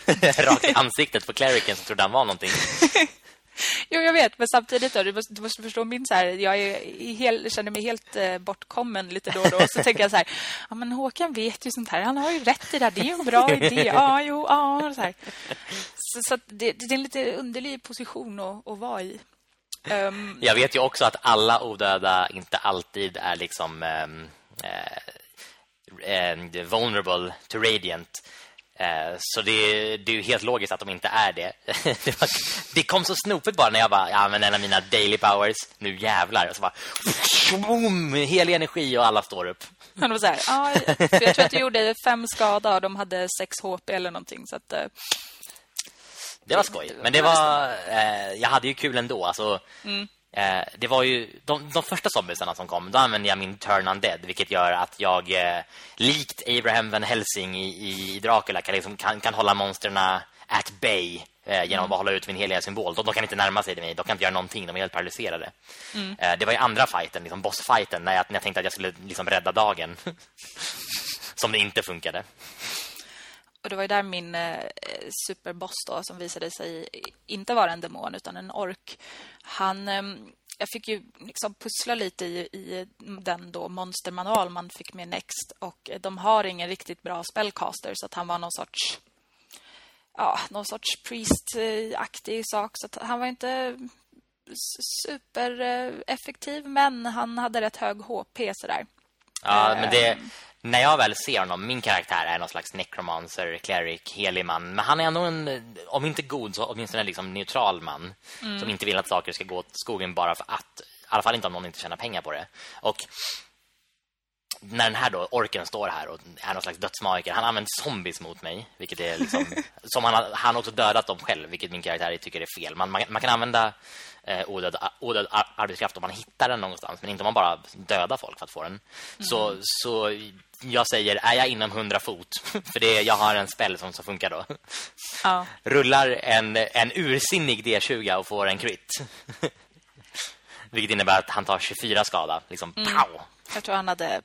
Rakt i ansiktet på Clericen som trodde han var någonting. Jo, jag vet, men samtidigt då, du måste, du måste förstå min så här, jag är hel, känner mig helt eh, bortkommen lite då och då. Så tänker jag så här, ja men Håkan vet ju sånt här, han har ju rätt i det, det är ju en bra idé. Ja, jo, ja, så här. Så, så det, det, är en lite underlig position att, att vara i. Um, jag vet ju också att alla odöda inte alltid är liksom um, uh, vulnerable to radiant. Eh, så det, det är ju helt logiskt att de inte är det. det kom så snopet bara när jag bara, ja men en av mina daily powers, nu jävlar. Och så bara, boom, hel energi och alla står upp. Det var så här, ja, jag tror att du gjorde fem skada och de hade sex HP eller någonting. Så att, uh, det var skoj. Men det var, eh, jag hade ju kul ändå. Alltså, mm. Eh, det var ju de, de första zombiesarna som kom, då använde jag min Turn Undead vilket gör att jag eh, likt Abraham Van Helsing i, i Dracula kan, liksom, kan, kan hålla monsterna at bay eh, genom att hålla ut min heliga symbol. De, de, kan inte närma sig mig, de kan inte göra någonting, de är helt paralyserade. Mm. Eh, det var i andra fighten, liksom bossfighten när jag, när jag tänkte att jag skulle liksom rädda dagen. som det inte funkade. Och det var ju där min eh, superboss då, som visade sig inte vara en demon utan en ork. Han, eh, jag fick ju liksom pussla lite i, i den då monstermanual man fick med Next. Och eh, de har ingen riktigt bra spellcaster så att han var någon sorts ja, någon sorts priest-aktig sak. Så att han var inte super eh, effektiv men han hade rätt hög HP sådär. Ja, men det, ehm när jag väl ser honom, min karaktär är någon slags necromancer, cleric, helig man. Men han är ändå en, om inte god så åtminstone en liksom neutral man. Mm. Som inte vill att saker ska gå åt skogen bara för att. I alla fall inte om någon inte tjänar pengar på det. Och när den här då orken står här och är någon slags dödsmagiker, han använder zombies mot mig, vilket är liksom som han han också dödat dem själv, vilket min karaktär tycker är fel. Man, man, man kan använda eh, odöd, odöd arbetskraft om man hittar den någonstans, men inte om man bara dödar folk för att få den. Mm. Så så jag säger är jag inom 100 fot för det jag har en spel som, som funkar då. Ja. Rullar en en ursinnig D20 och får en crit. Vilket innebär att han tar 24 skada liksom mm. pow. Jag tror han hade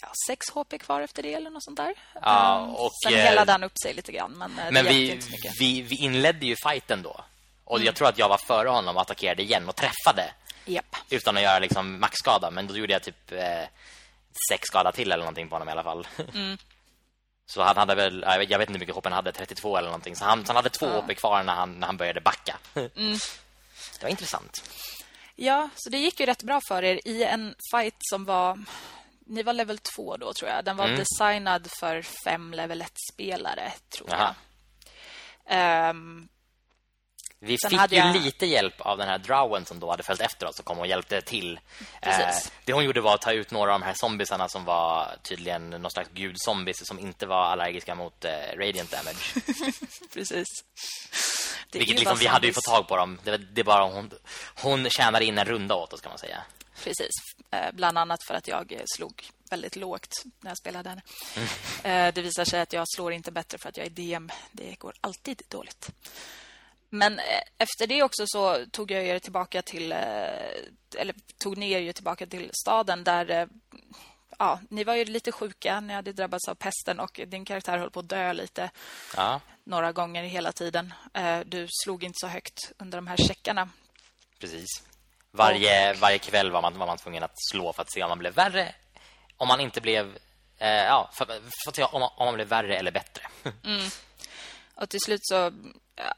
ja, 6 HP kvar efter det eller något sånt där. Ja, ehm, och sen helade han upp sig lite grann men, eh, men vi, vi vi inledde ju fighten då. Och mm. jag tror att jag var före honom och attackerade igen och träffade. Yep. Utan att göra liksom maxskada, men då gjorde jag typ eh, sex skada till eller någonting på honom i alla fall. Mm. Så han hade väl jag vet inte hur mycket HP han hade 32 eller någonting. Så han, så han hade två ja. HP kvar när han när han började backa. Mm. Det var intressant. Ja, så det gick ju rätt bra för er i en fight som var ni var level 2 då tror jag. Den var mm. designad för fem level 1 spelare tror Aha. jag. Um, vi Sen fick ju jag... lite hjälp av den här Drowen som då hade följt efter oss och kom och hjälpte till. Eh, det hon gjorde var att ta ut några av de här zombiesarna som var tydligen någon slags gudzombies som inte var allergiska mot eh, radiant damage. Precis. Det Vilket liksom, vi hade ju fått tag på dem. Det, det bara hon, hon tjänade in en runda åt oss kan man säga. Precis. Eh, bland annat för att jag slog väldigt lågt när jag spelade henne. Mm. Eh, det visar sig att jag slår inte bättre för att jag är DM. Det går alltid dåligt. Men eh, efter det också så tog jag er tillbaka till eh, eller tog ner er tillbaka till staden där eh, ja, ni var ju lite sjuka, ni hade drabbats av pesten och din karaktär höll på att dö lite. Ja. Några gånger hela tiden. Du slog inte så högt under de här checkarna. Precis. Varje, varje kväll var man, var man tvungen att slå för att se om man blev värre. Om man inte blev... Eh, ja, för, för, att se om man, om man blev värre eller bättre. Mm. Och till slut så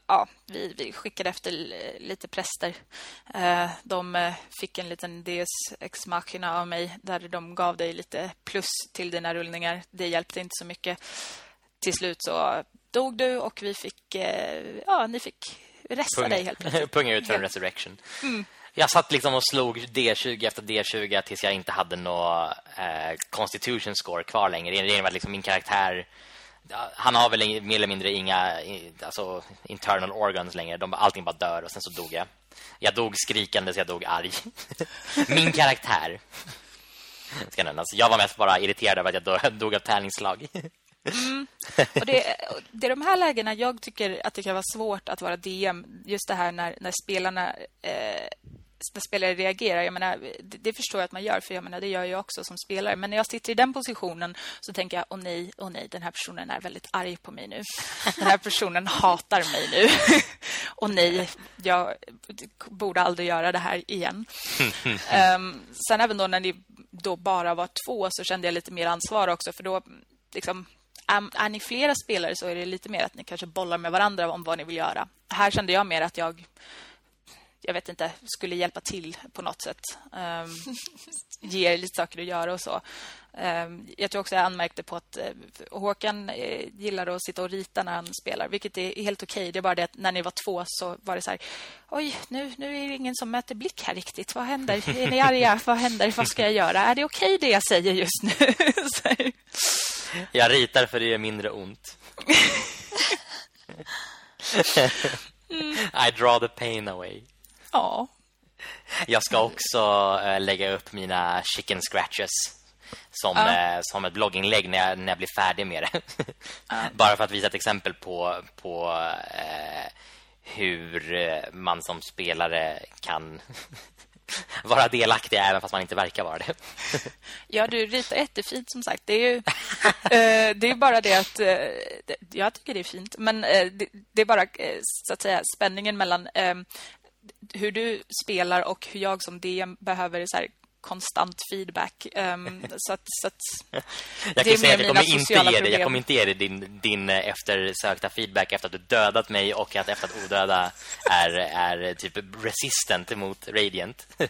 ja, vi, vi skickade efter lite präster. Eh, de eh, fick en liten Deus ex machina av mig där de gav dig lite plus till dina rullningar. Det hjälpte inte så mycket. Till slut så dog du och vi fick eh, ja, ni fick resta Pung, dig helt plötsligt. Punga ut för en resurrection. Mm. Jag satt liksom och slog D20 efter D20 tills jag inte hade någon eh, constitution score kvar längre. Det var liksom min karaktär han har väl mer eller mindre inga alltså, internal organs längre. De, allting bara dör och sen så dog jag. Jag dog skrikande så jag dog arg. Min karaktär. Ska nämnas. Jag var mest bara irriterad över att jag dog av tärningsslag. Mm. Och det, det är de här lägena jag tycker att det kan vara svårt att vara DM. Just det här när, när spelarna eh, när spelare reagerar. Jag menar, det, det, förstår jag att man gör, för jag menar, det gör jag också som spelare. Men när jag sitter i den positionen så tänker jag, åh nej, åh nej, den här personen är väldigt arg på mig nu. Den här personen hatar mig nu. och nej, jag borde aldrig göra det här igen. um, sen även då när ni då bara var två så kände jag lite mer ansvar också, för då liksom är, är ni flera spelare så är det lite mer att ni kanske bollar med varandra om vad ni vill göra. Här kände jag mer att jag jag vet inte, skulle hjälpa till på något sätt. Um, ge lite saker att göra och så. Um, jag tror också jag anmärkte på att uh, Håkan uh, gillar att sitta och rita när han spelar, vilket är helt okej. Okay. Det är bara det att när ni var två så var det så här, oj, nu, nu är det ingen som möter blick här riktigt. Vad händer? Är ni arga? Vad händer? Vad ska jag göra? Är det okej okay det jag säger just nu? jag ritar för det gör mindre ont. mm. I draw the pain away. Ja. Jag ska också äh, lägga upp mina chicken scratches som, ja. äh, som ett blogginlägg när jag, när jag blir färdig med det. Ja. Bara för att visa ett exempel på, på äh, hur man som spelare kan vara delaktig även fast man inte verkar vara det. ja, du ritar jättefint som sagt. Det är ju eh, det är bara det att eh, jag tycker det är fint, men eh, det, det, är bara så att säga spänningen mellan hur du spelar och hur jag som DM behöver så här, konstant feedback. Um, så att, så att jag kan säga att jag kommer inte ge dig, jag kommer inte ge dig din, din eh, eftersökta feedback efter att du dödat mig och att efter att odöda är, är typ resistant mot Radiant.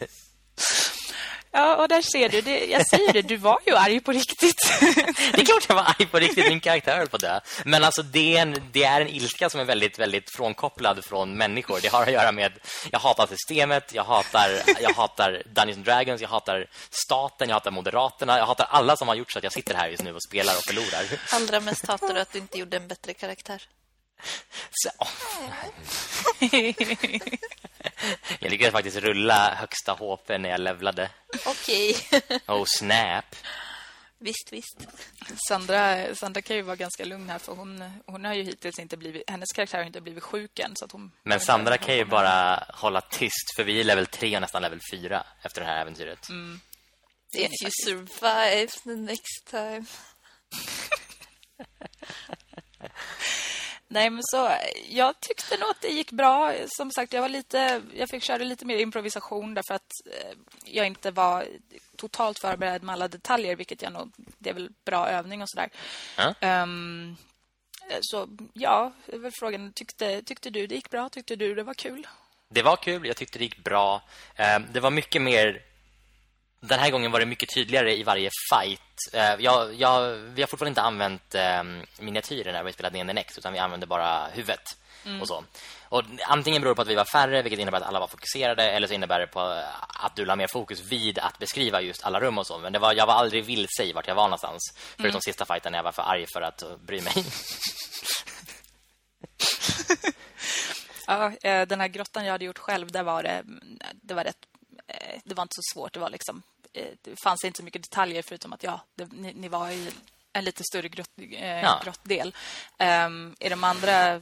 Ja, och där ser du. Det, jag säger det, du var ju arg på riktigt. det är klart jag var arg på riktigt, min karaktär på det. Men alltså det är, en, det är en ilska som är väldigt, väldigt frånkopplad från människor. Det har att göra med, jag hatar systemet, jag hatar, jag hatar Dungeons Dragons, jag hatar staten, jag hatar Moderaterna, jag hatar alla som har gjort så att jag sitter här just nu och spelar och förlorar. Allra mest hatar du att du inte gjorde en bättre karaktär. Så, jag lyckades faktiskt rulla högsta HP när jag levlade. Okej. Okay. oh, snap. Visst, visst. Sandra, Sandra kan ju vara ganska lugn här för hon, hon har ju hittills inte blivit hennes karaktär har inte blivit sjuk än så att hon Men Sandra kan ju bara hålla tyst för vi är level 3 och nästan level 4 efter det här äventyret. Mm. If you survive the next time. Nej, men så jag tyckte nog att det gick bra. Som sagt, jag var lite jag fick köra lite mer improvisation därför att eh, jag inte var totalt förberedd med alla detaljer, vilket jag nog det är väl bra övning och så där. Mm. Um, så ja, var frågan tyckte tyckte du det gick bra? Tyckte du det var kul? Det var kul, jag tyckte det gick bra. Um, det var mycket mer den här gången var det mycket tydligare i varje fight. Uh, jag, jag, vi har fortfarande inte använt um, miniatyrer när vi spelat ner Next utan vi använde bara huvudet mm. och så. Och antingen beror det på att vi var färre vilket innebär att alla var fokuserade eller så innebär det på att du la mer fokus vid att beskriva just alla rum och så. Men det var, jag var aldrig vilse i vart jag var någonstans. Förutom mm. sista fighten när jag var för arg för att bry mig. ja, eh, den här grottan jag hade gjort själv, där var det, det var rätt Eh, det var inte så svårt. Det var liksom eh, det fanns inte så mycket detaljer förutom att ja, det, ni, ni, var i en lite större grott, eh, ja. grottdel. Um, I de andra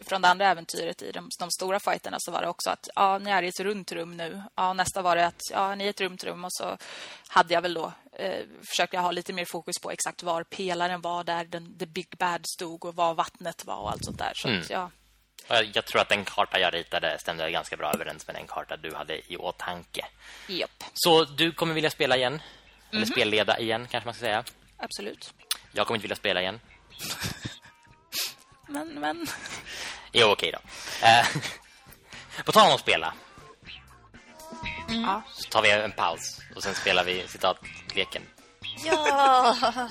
från det andra äventyret i de, de, stora fighterna så var det också att ja, ni är i ett runt rum nu. Ja, nästa var det att ja, ni är i ett runt rum och så hade jag väl då eh, försökte jag ha lite mer fokus på exakt var pelaren var där den the big bad stod och var vattnet var och allt sånt där. Så mm. att, ja, jag tror att den karta jag ritade stämde ganska bra överens med den karta du hade i åtanke. Yep. Så du kommer vilja spela igen? Mm -hmm. Eller mhm. spelleda igen, kanske man ska säga? Absolut. Jag kommer inte vilja spela igen. men, men... Jo, okej då. Eh, på tal om att spela. Mm. Så tar vi en paus och sen spelar vi citatleken. Ja!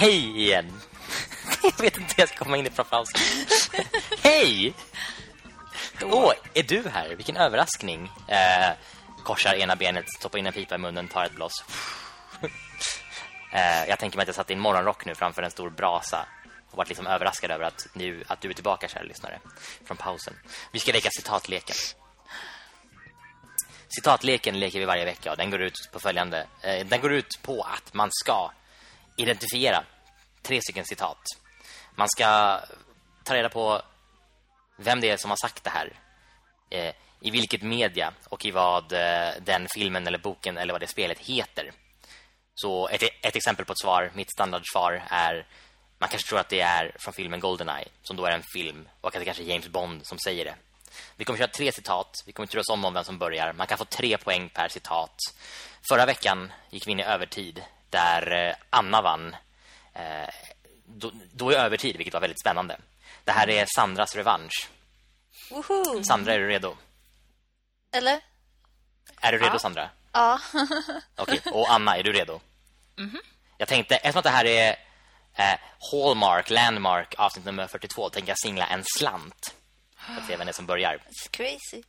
Hej igen. jag vet inte hur jag ska komma in i pausen. Hej! Åh, oh, är du här? Vilken överraskning. Eh, korsar ena benet, stoppar in en pipa i munnen, tar ett blås. eh, jag tänker mig att jag satt i en morgonrock nu framför en stor brasa och varit liksom överraskad över att, nu, att du är tillbaka, kära lyssnare, från pausen. Vi ska leka citatleken. Citatleken leker vi varje vecka och den går ut på följande. Eh, den går ut på att man ska identifiera tre stycken citat. Man ska ta reda på vem det är som har sagt det här. Eh, I vilket media och i vad eh, den filmen eller boken eller vad det spelet heter. Så ett, ett exempel på ett svar, mitt standardsvar är man kanske tror att det är från filmen Goldeneye som då är en film och att det kanske är James Bond som säger det. Vi kommer köra tre citat. Vi kommer turas om om vem som börjar. Man kan få tre poäng per citat. Förra veckan gick vi in i övertid där eh, Anna vann eh, då, då i övertid, vilket var väldigt spännande. Det här är Sandras revansch. Woho! Sandra, är du redo? Eller? Är du redo, ja. Sandra? Ja. Okej, okay. och Anna, är du redo? Mm -hmm. Jag tänkte, eftersom att det här är eh, Hallmark, Landmark, avsnitt nummer 42, tänker jag singla en slant. Att se vem det är som börjar. It's crazy.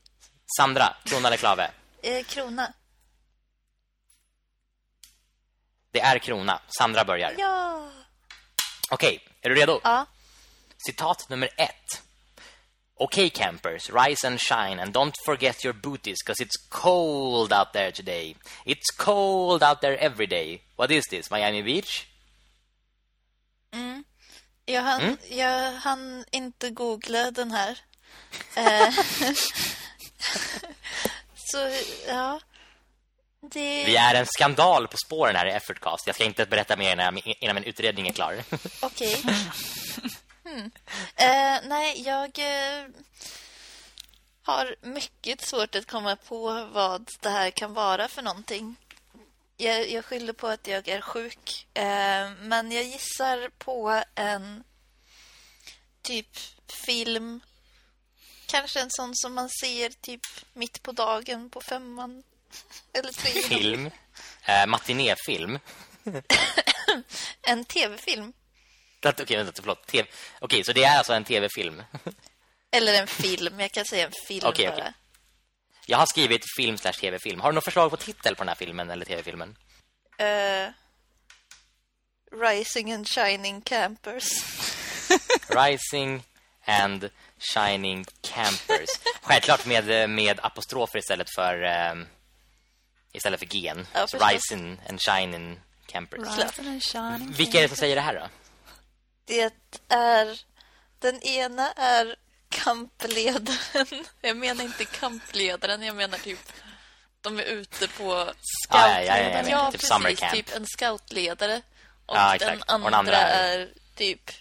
Sandra, krona eller klave? Eh, krona. Det är krona. Sandra börjar. Ja. Okej, okay, är du redo? Ja. Citat nummer ett. Okay, campers, rise and shine and don't forget your booties because it's cold out there today. It's cold out there every day. What is this, Miami Beach? Mm. Jag hann, mm? jag hann inte googla den här. Eh, så, ja. Det... Vi är en skandal på spåren här i Effortcast. Jag ska inte berätta mer innan, innan min utredning är klar. Okej. Okay. Hmm. Uh, nej, jag... Uh... har mycket svårt att komma på vad det här kan vara för någonting. Jag, jag skyller på att jag är sjuk. Eh, men jag gissar på en typ film. Kanske en sån som man ser typ mitt på dagen på femman. Eller trean. Film. Eh, matinéfilm. en tv-film. Okej, okay, vänta, förlåt. TV. Okej, så det är alltså en tv-film. Eller en film, jag kan säga en film okay, bara. Okay. Jag har skrivit film slash tv-film. Har du något förslag på titel på den här filmen eller tv-filmen? Uh, Rising and Shining Campers. Rising and Shining Campers. Självklart med, med apostrofer istället för um, istället för gen. Ja, Rising and Shining Campers. Rising and shining Vilka är det som säger det här då? Det är den ena är kampledaren. Jag menar inte kampledaren, jag menar typ de är ute på scoutledare. Ja, ja, ja, ja, typ precis, typ en scoutledare. Och ja, den andra, och den andra är... är typ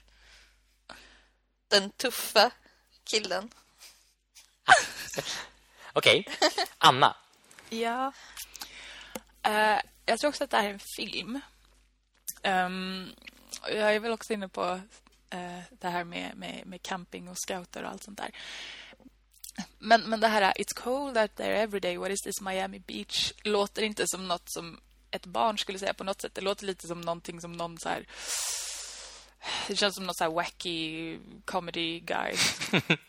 den tuffa killen. Okej. Anna. ja. Uh, jag tror också att det här är en film. Um, jag är väl också inne på uh, det här med, med, med camping och scouter och allt sånt där. Men, men det här It's cold out there every day. What is this Miami Beach? Låter inte som något som ett barn skulle säga på något sätt. Det låter lite som någonting som någon så här... Det känns som någon så wacky comedy guy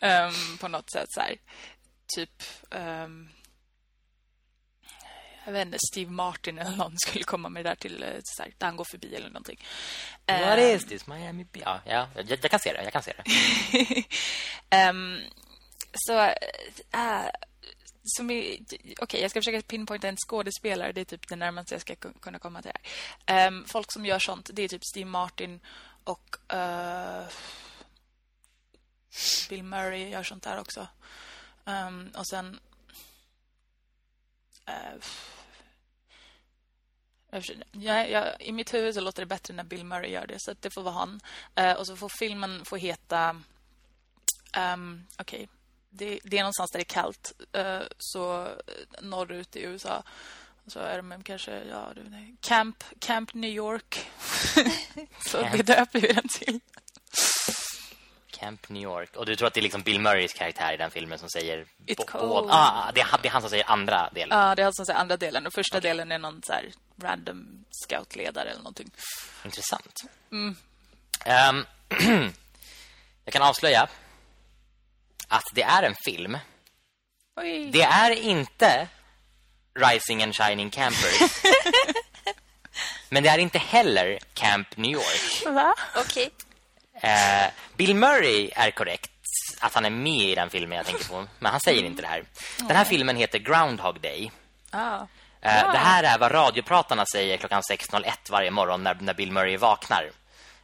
um, på något sätt så här. Typ um, jag vet inte, Steve Martin eller någon skulle komma med det där till eh, så här, han går förbi eller någonting. What um, is this Miami? Ja, ja jag, jag, kan se det, jag kan se det. um, så äh, som okej, okay, jag ska försöka pinpointa en skådespelare, det är typ det närmaste jag ska kunna komma till här. Um, folk som gör sånt, det är typ Steve Martin och uh, Bill Murray gör sånt där också. Um, och sen uh, jag, jag, I mitt huvud så låter det bättre när Bill Murray gör det Så det får vara han uh, Och så får filmen få heta um, Okej okay det, det, är någonstans där det är kallt. Uh, så norrut i USA. Så är de kanske ja, Camp, Camp New York. så det döper vi den till. Camp New York. Och du tror att det är liksom Bill Murrays karaktär i den filmen som säger... It's cold. Ah, det är, det är han som säger andra delen. Ja, det är han som säger andra delen. Och första okay. delen är någon så random scoutledare eller någonting. Intressant. Mm. Um, jag kan avslöja att det är en film. Oj. Det är inte Rising and Shining Campers. Men det är inte heller Camp New York. Va? Okej. Okay. Eh, Bill Murray är korrekt att han är med i den filmen jag tänker på. Men han säger inte det här. Den här filmen heter Groundhog Day. Ah. Eh, Det här är vad radiopratarna säger klockan 6.01 varje morgon när, när Bill Murray vaknar.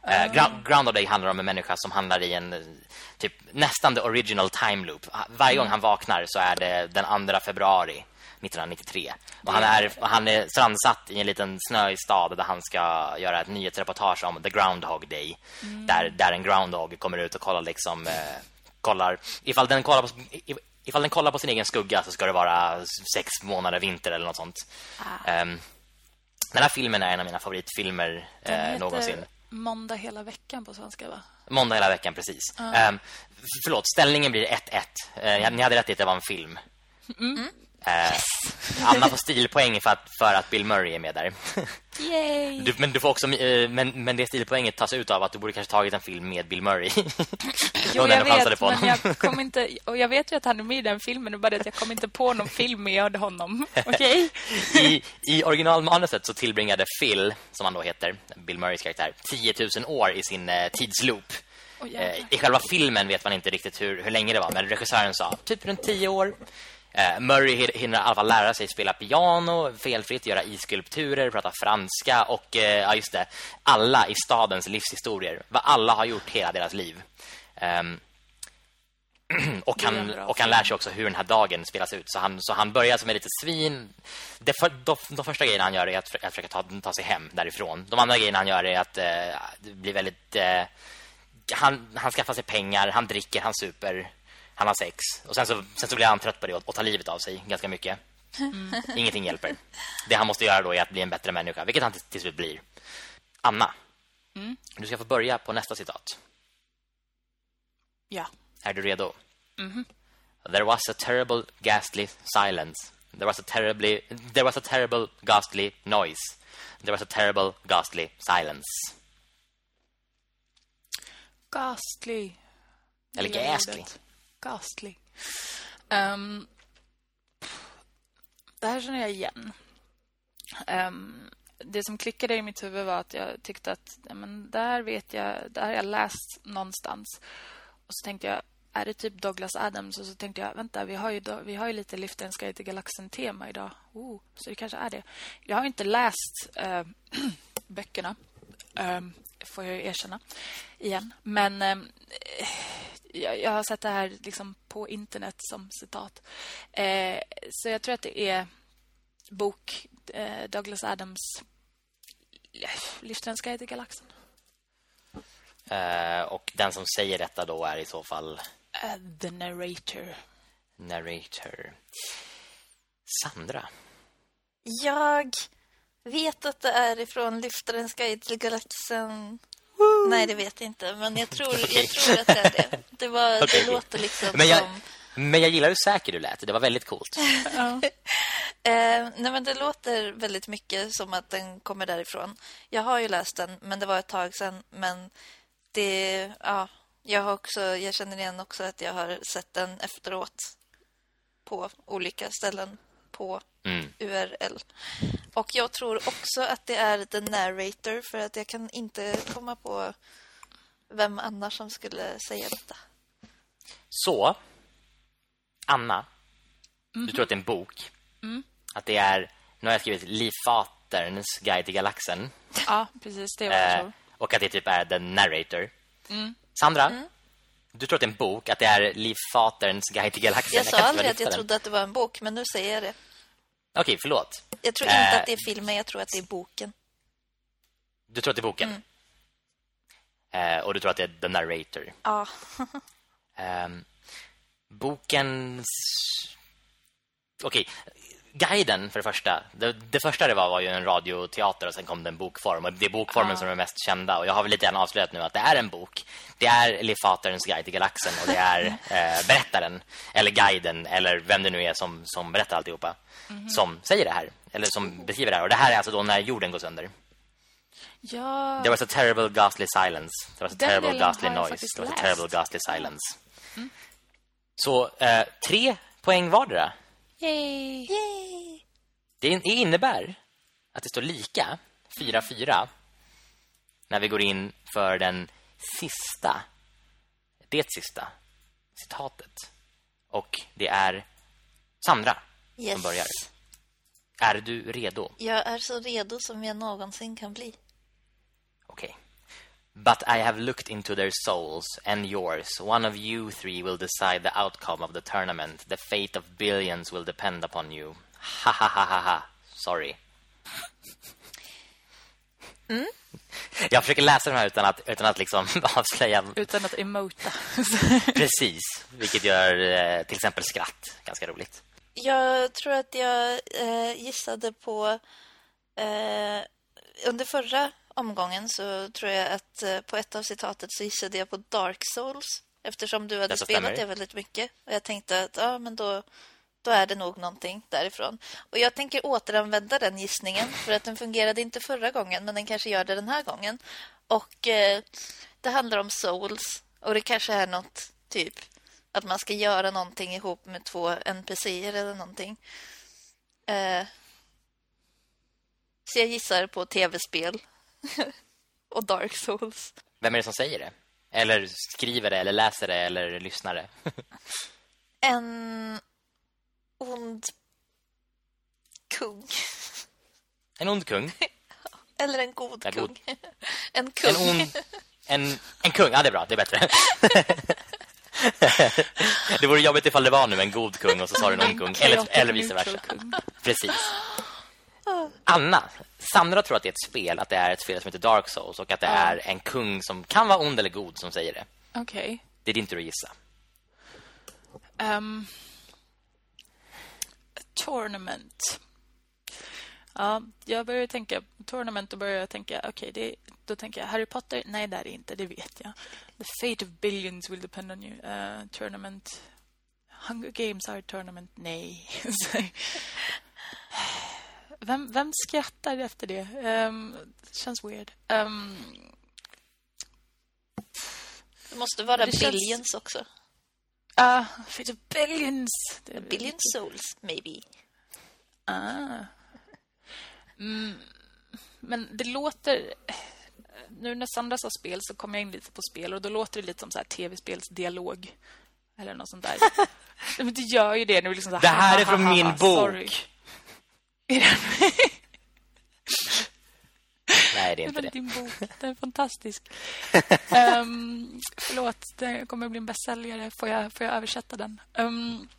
Uh, Ground, Groundhog Day handlar om en människa som handlar i en typ nästan the original time loop. Varje gång mm. han vaknar så är det den 2 februari 1993. Och han är, han är strandsatt i en liten snöig stad där han ska göra ett nyhetsreportage om The Groundhog Day. Mm. Där, där en groundhog kommer ut och kollar liksom... Eh, kollar, ifall den kollar på, ifall den kollar på sin egen skugga så ska det vara sex månader vinter eller något sånt. Ah. Um, den här filmen är en av mina favoritfilmer eh, någonsin. Måndag hela veckan på svenska va? Måndag hela veckan, precis. Uh. Um, förlåt, ställningen blir 1-1. Uh, ni hade rätt i att det var en film. Mm. Uh, Anna får stilpoäng för att, för att Bill Murray är med där. Yay. Du, men, du får också, uh, men, men det stilpoänget tas ut av att du borde kanske tagit en film med Bill Murray. jo, jag vet, men jag kom inte, och jag vet ju att han är med i den filmen, och bara att jag kom inte på någon film med honom. Okej? Okay? I, I originalmanuset så tillbringade Phil, som han då heter, Bill Murrays karaktär, 10 000 år i sin uh, tidsloop. Oh, I själva filmen vet man inte riktigt hur, hur länge det var, men regissören sa typ runt 10 år. Uh, Murray hinner i alla fall lära sig spela piano, felfritt göra iskulpturer, prata franska och uh, ja just det, alla i stadens livshistorier. Vad alla har gjort hela deras liv. Um, och han och han lär sig också hur den här dagen spelas ut så han så han börjar som ett litet svin. Det för, de, de första grejerna han gör är att, att försöka ta, ta sig hem därifrån. De andra grejerna han gör är att det blir väldigt han han skaffar sig pengar, han dricker, han super Han har sex. Och sen så, sen så blir han trött på det och, och tar livet av sig ganska mycket. Ingenting hjälper. Det han måste göra då är att bli en bättre människa, vilket han till, till slut blir. Anna, du ska få börja på nästa citat. Ja. Är du redo? There was a terrible ghastly silence. There was a terribly there was a terrible ghastly noise. There was a terrible ghastly silence. Ghastly. Eller ghastly. Ghastly. Um, ehm, det här känner jag igen. Um, det som klickade i mitt huvud var att jag tyckte att men där vet jag, där har jag läst någonstans. Och så tänkte jag, är det typ Douglas Adams? Och så tänkte jag, vänta, vi har ju, vi har ju lite Liften Sky till Galaxen-tema idag. Oh, så det kanske är det. Jag har inte läst eh, böckerna, eh, får jag erkänna, igen. Men eh, jag, jag har sett det här liksom på internet som citat. Eh, så jag tror att det är bok eh, Douglas Adams Sky till Galaxen. Eh, och den som säger detta då är i så fall Eh, the narrator. narrator. Sandra. Jag vet att det är ifrån Lyftarens guide till galaxen. Nej, det vet jag inte, men jag tror, jag tror att det är det. Det, var, Okej. det låter liksom Men jag, som... men jag gillar hur säker du lät. Det var väldigt coolt. Eh, nej, men det låter väldigt mycket som att den kommer därifrån. Jag har ju läst den, men det var ett tag sedan. Men det, ja, jag har också, jag känner igen också att jag har sett den efteråt på olika ställen på Mm. URL. Och jag tror också att det är the narrator för att jag kan inte komma på vem annars som skulle säga detta. Så, Anna, du tror att det är en bok. Att det är, nu har jag skrivit Liv Faterns guide till galaxen. Ja, precis. Det vad jag Eh, tror. och att det typ är the narrator. Sandra, du tror att det är en bok, att det är Liv Faterns guide till galaxen. Jag sa aldrig att jag trodde att det var en bok, men nu säger jag det. Okej, förlåt. Jag tror inte Eh. att det är filmen, jag tror att det är boken. Du tror att det är boken. Eh, och du tror att det är the narrator. Ja. Ehm, bokens... Okej, guiden för det första. Det, det första det var var ju en radioteater och sen kom det en bokform. Och det är bokformen som är mest kända. Och jag har väl lite grann avslöjat nu att det är en bok. Det är Liv Faterns guide till galaxen och det är eh, berättaren, eller guiden, eller vem det nu är som, som berättar alltihopa. Som säger det här, eller som beskriver det här. Och det här är alltså då när jorden går sönder. Ja, There was a terrible ghastly silence. There was a Den terrible ghastly noise. There was a terrible ghastly silence. Så eh, tre poäng vardera. Yay. Yay! Det in- det innebär att det står lika, 4-4, när vi går in för den sista, det sista citatet. Och det är Sandra som Yes. börjar. Är du redo? Jag är så redo som jag någonsin kan bli. But I have looked into their souls and yours. One of you three will decide the outcome of the tournament. The fate of billions will depend upon you. Ha ha ha ha ha. Sorry. Jag försöker läsa de här utan att, utan att liksom avslöja Utan att emota. precis. Vilket gör eh, till exempel skratt ganska roligt. Jag tror att jag eh, gissade på... Eh, under förra omgången så tror jag att eh, på ett av citatet så gissade jag på Dark Souls. Eftersom du hade Detta spelat stämmer. det väldigt mycket. Och jag tänkte att ja, men då, då är det nog någonting därifrån. Och jag tänker återanvända den gissningen. För att den fungerade inte förra gången, men den kanske gör det den här gången. Och eh, det handlar om Souls. Och det kanske är något typ att man ska göra någonting ihop med två NPCer eller någonting. Eh, så jag gissar på tv-spel och Dark Souls. Vem är det som säger det? Eller skriver det, eller läser det, eller lyssnar det? En ond kung. En ond kung. Eller en god god. kung. En kung. En ond... En, en kung, ja det är bra, det är bättre. det vore jobbigt ifall det var nu en god kung och så sa du en ond kung. Eller, eller vice versa. Precis. Anna, Sandra tror att det är ett spel, att det är ett spel som heter Dark Souls och att det är en kung som kan vara ond eller god som säger det. Okej. Det är din tur att gissa. Um, tournament. Ja, jag börjar tänka tournament och börjar tänka okej, okay, då tänker jag Harry Potter. Nej, det är det inte, det vet jag. The fate of billions will depend on you. Uh, tournament. Hunger Games are tournament. Nej. vem, vem skrattar efter det? Um, känns weird. Um, det måste vara det billions känns... också. Ah, uh, fate of billions. Billion souls, maybe. Ah. Mm, men det låter... Nu när Sandra sa spel så kom jag in lite på spel och då låter det lite som så här tv-spelsdialog. Eller något sånt där. men det gör ju det nu. Liksom så här, det här är från min bok. Sorry. Nej, det är inte det. Din bok. Den är fantastisk. um, förlåt, det kommer att bli en bästsäljare. Får jag, får jag översätta den? Um,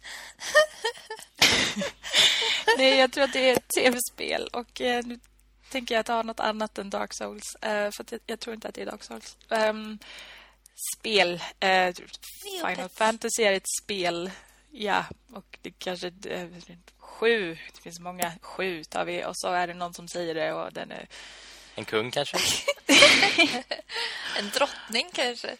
Nej, jag tror att det är ett tv-spel. Och eh, nu tänker jag ta något annat än Dark Souls. Eh, för jag, jag, tror inte att det är Dark Souls. Um, spel. Eh, Final Fantasy är ett spel. Ja, och det kanske... Eh, sju. Det finns många. Sju tar vi. Och så är det någon som säger det och den är... En kung kanske? en drottning kanske?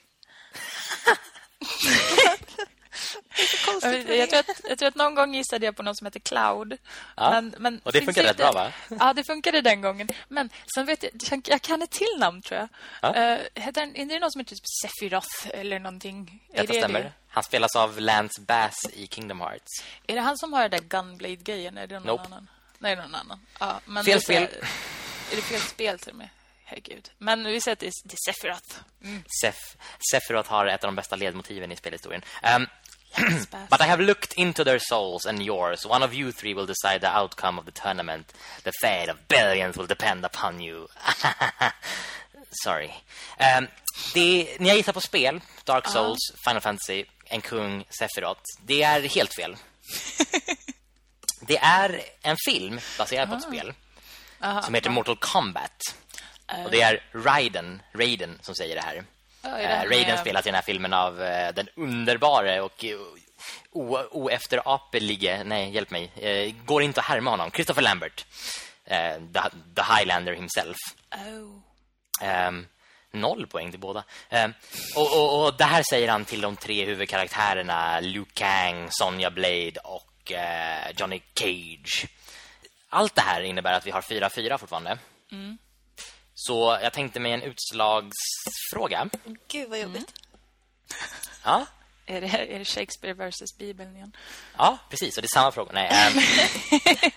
jag, tror att, jag tror att någon gång gissade jag på någon som heter Cloud. Ja, men, men och det funkade rätt bra va? Ja, det funkade den gången. Men sen vet jag, jag kan ett till namn tror jag. Ja. Uh, heter, är det någon som heter typ Sephiroth eller någonting? Detta det stämmer. Det? Han spelas av Lance Bass i Kingdom Hearts. Är det han som har den där Gunblade-grejen? Är det någon nope. annan? Nej, någon annan. Ja, men fel spel. Är det fel spel till mig? Herregud. Men vi säger att det är Sephiroth. Mm. Sef Sephiroth har ett av de bästa ledmotiven i spelhistorien. Um, but I have looked into their souls and yours. One of you three will decide the outcome of the tournament. The fate of billions will depend upon you. Sorry. Um, det, ni har gissat på spel. Dark Souls, uh. Final Fantasy, en kung, Sephiroth. Det är helt fel. det är en film baserad uh. på ett spel. Uh som heter Mortal Kombat. Och det är Raiden, Raiden som säger det här. Uh, Raiden spelas i den här filmen av uh, den underbara och uh, oefteraplige, nej hjälp mig, uh, går inte att härma honom, Christopher Lambert. The, the, Highlander himself. Oh. Um, noll poäng till båda. Um, och, och, och det här säger han till de tre huvudkaraktärerna Liu Kang, Sonja Blade och Johnny Cage. Allt det här innebär att vi har 4-4 fortfarande. Mm. Så jag tänkte mig en utslagsfråga. Gud vad jobbigt. Mm. Ja. Är det, är det Shakespeare versus Bibeln igen? Ja, precis. Och det är samma fråga. Nej, ähm,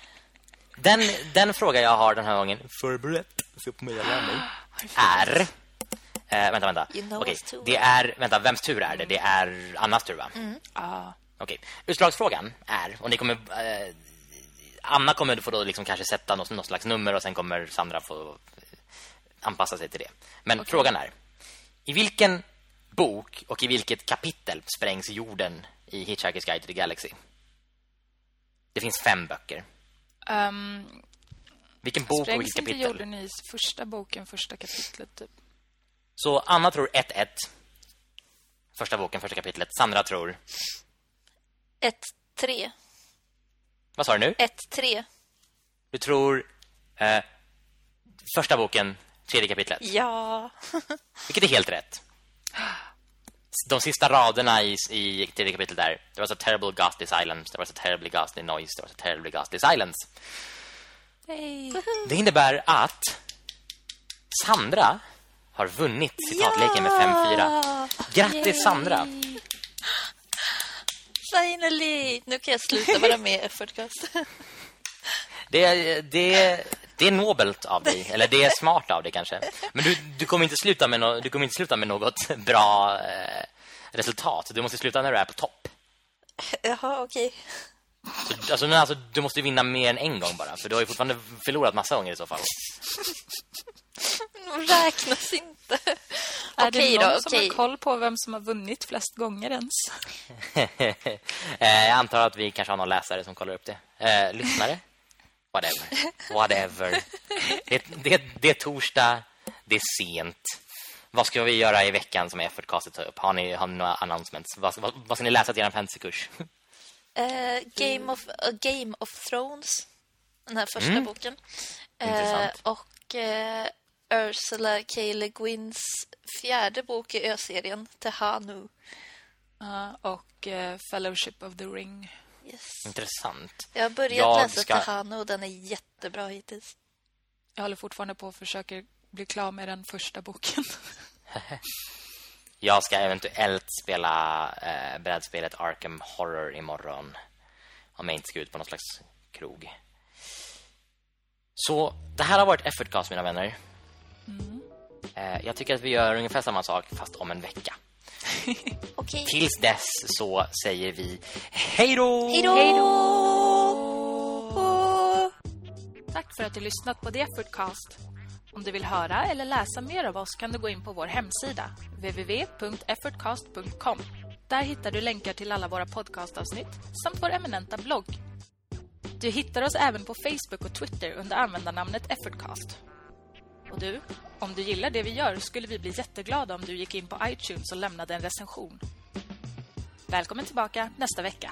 den, den fråga jag har den här gången förberett så på mig är... Äh, vänta, vänta. You know Okej, det är... Vänta, vems tur är det? Det är Annas tur, va? Mm. Ah. Okej. Utslagsfrågan är... Och ni kommer... Äh, Anna kommer få då liksom kanske sätta något, något slags nummer och sen kommer Sandra få anpassa sig till det. Men okay. frågan är, i vilken bok och i vilket kapitel sprängs jorden i Hitchhiker's Guide to the Galaxy? Det finns fem böcker. Um, vilken bok och vilket kapitel? Sprängs inte jorden i första boken, första kapitlet typ? Så Anna tror 1-1. Första boken, första kapitlet. Sandra tror? 1-3. Vad sa du nu? 1-3. Du tror eh, första boken, tredje kapitlet. Ja. Vilket är helt rätt. De sista raderna i, i tredje kapitlet där. There was a terrible ghastly silence. There was a terribly ghastly noise. There was a terribly ghastly silence. Hey. Det innebär att Sandra har vunnit citatleken ja! med 5-4. Grattis Yay! Sandra! Finally! Nu kan jag sluta vara med Effortcast. Det, det, det är nobelt av dig Eller det är smart av dig kanske. Men du, du, kommer, inte sluta med no, du kommer inte sluta med något bra eh, resultat. Du måste sluta när du är på topp. Jaha, okej. Okay. alltså, alltså, Du måste vinna mer än en gång bara För du har ju fortfarande förlorat massa gånger i så fall. De räknas inte. Är det någon då, som har koll på vem som har vunnit flest gånger ens? Eh, jag antar att vi kanske har någon läsare som kollar upp det. Eh, Lyssnare Whatever. Whatever. Det, det, det är torsdag. Det är sent. Vad ska vi göra i veckan som Effortcastet tar upp? Har ni, har ni några announcements? Vad, vad, vad ska ni läsa till er fantasykurs? Uh, Game, of, uh, Game of Thrones. Den här första mm. boken. Uh, och Ursula K. Le Guins fjärde bok i ö-serien, Tehanu. och Fellowship of the Ring. Yes. Intressant. Jag har börjat jag läsa ska... Tehanu och den är jättebra hittills. Jag håller fortfarande på att försöka bli klar med den första boken. jag ska eventuellt spela eh, brädspelet Arkham Horror imorgon. Om jag inte ska ut på någon slags krog. Så det här har varit Effortcast, mina vänner. Mm. Eh, jag tycker att vi gör ungefär samma sak fast om en vecka. okay. Tills dess så säger vi hej då! Hej då! Tack för att du lyssnat på The Effortcast. Om du vill höra eller läsa mer av oss kan du gå in på vår hemsida www.effortcast.com. Där hittar du länkar till alla våra podcastavsnitt samt vår eminenta blogg. Du hittar oss även på Facebook och Twitter under användarnamnet Effortcast. Och du, om du gillar det vi gör skulle vi bli jätteglada om du gick in på iTunes och lämnade en recension. Välkommen tillbaka nästa vecka.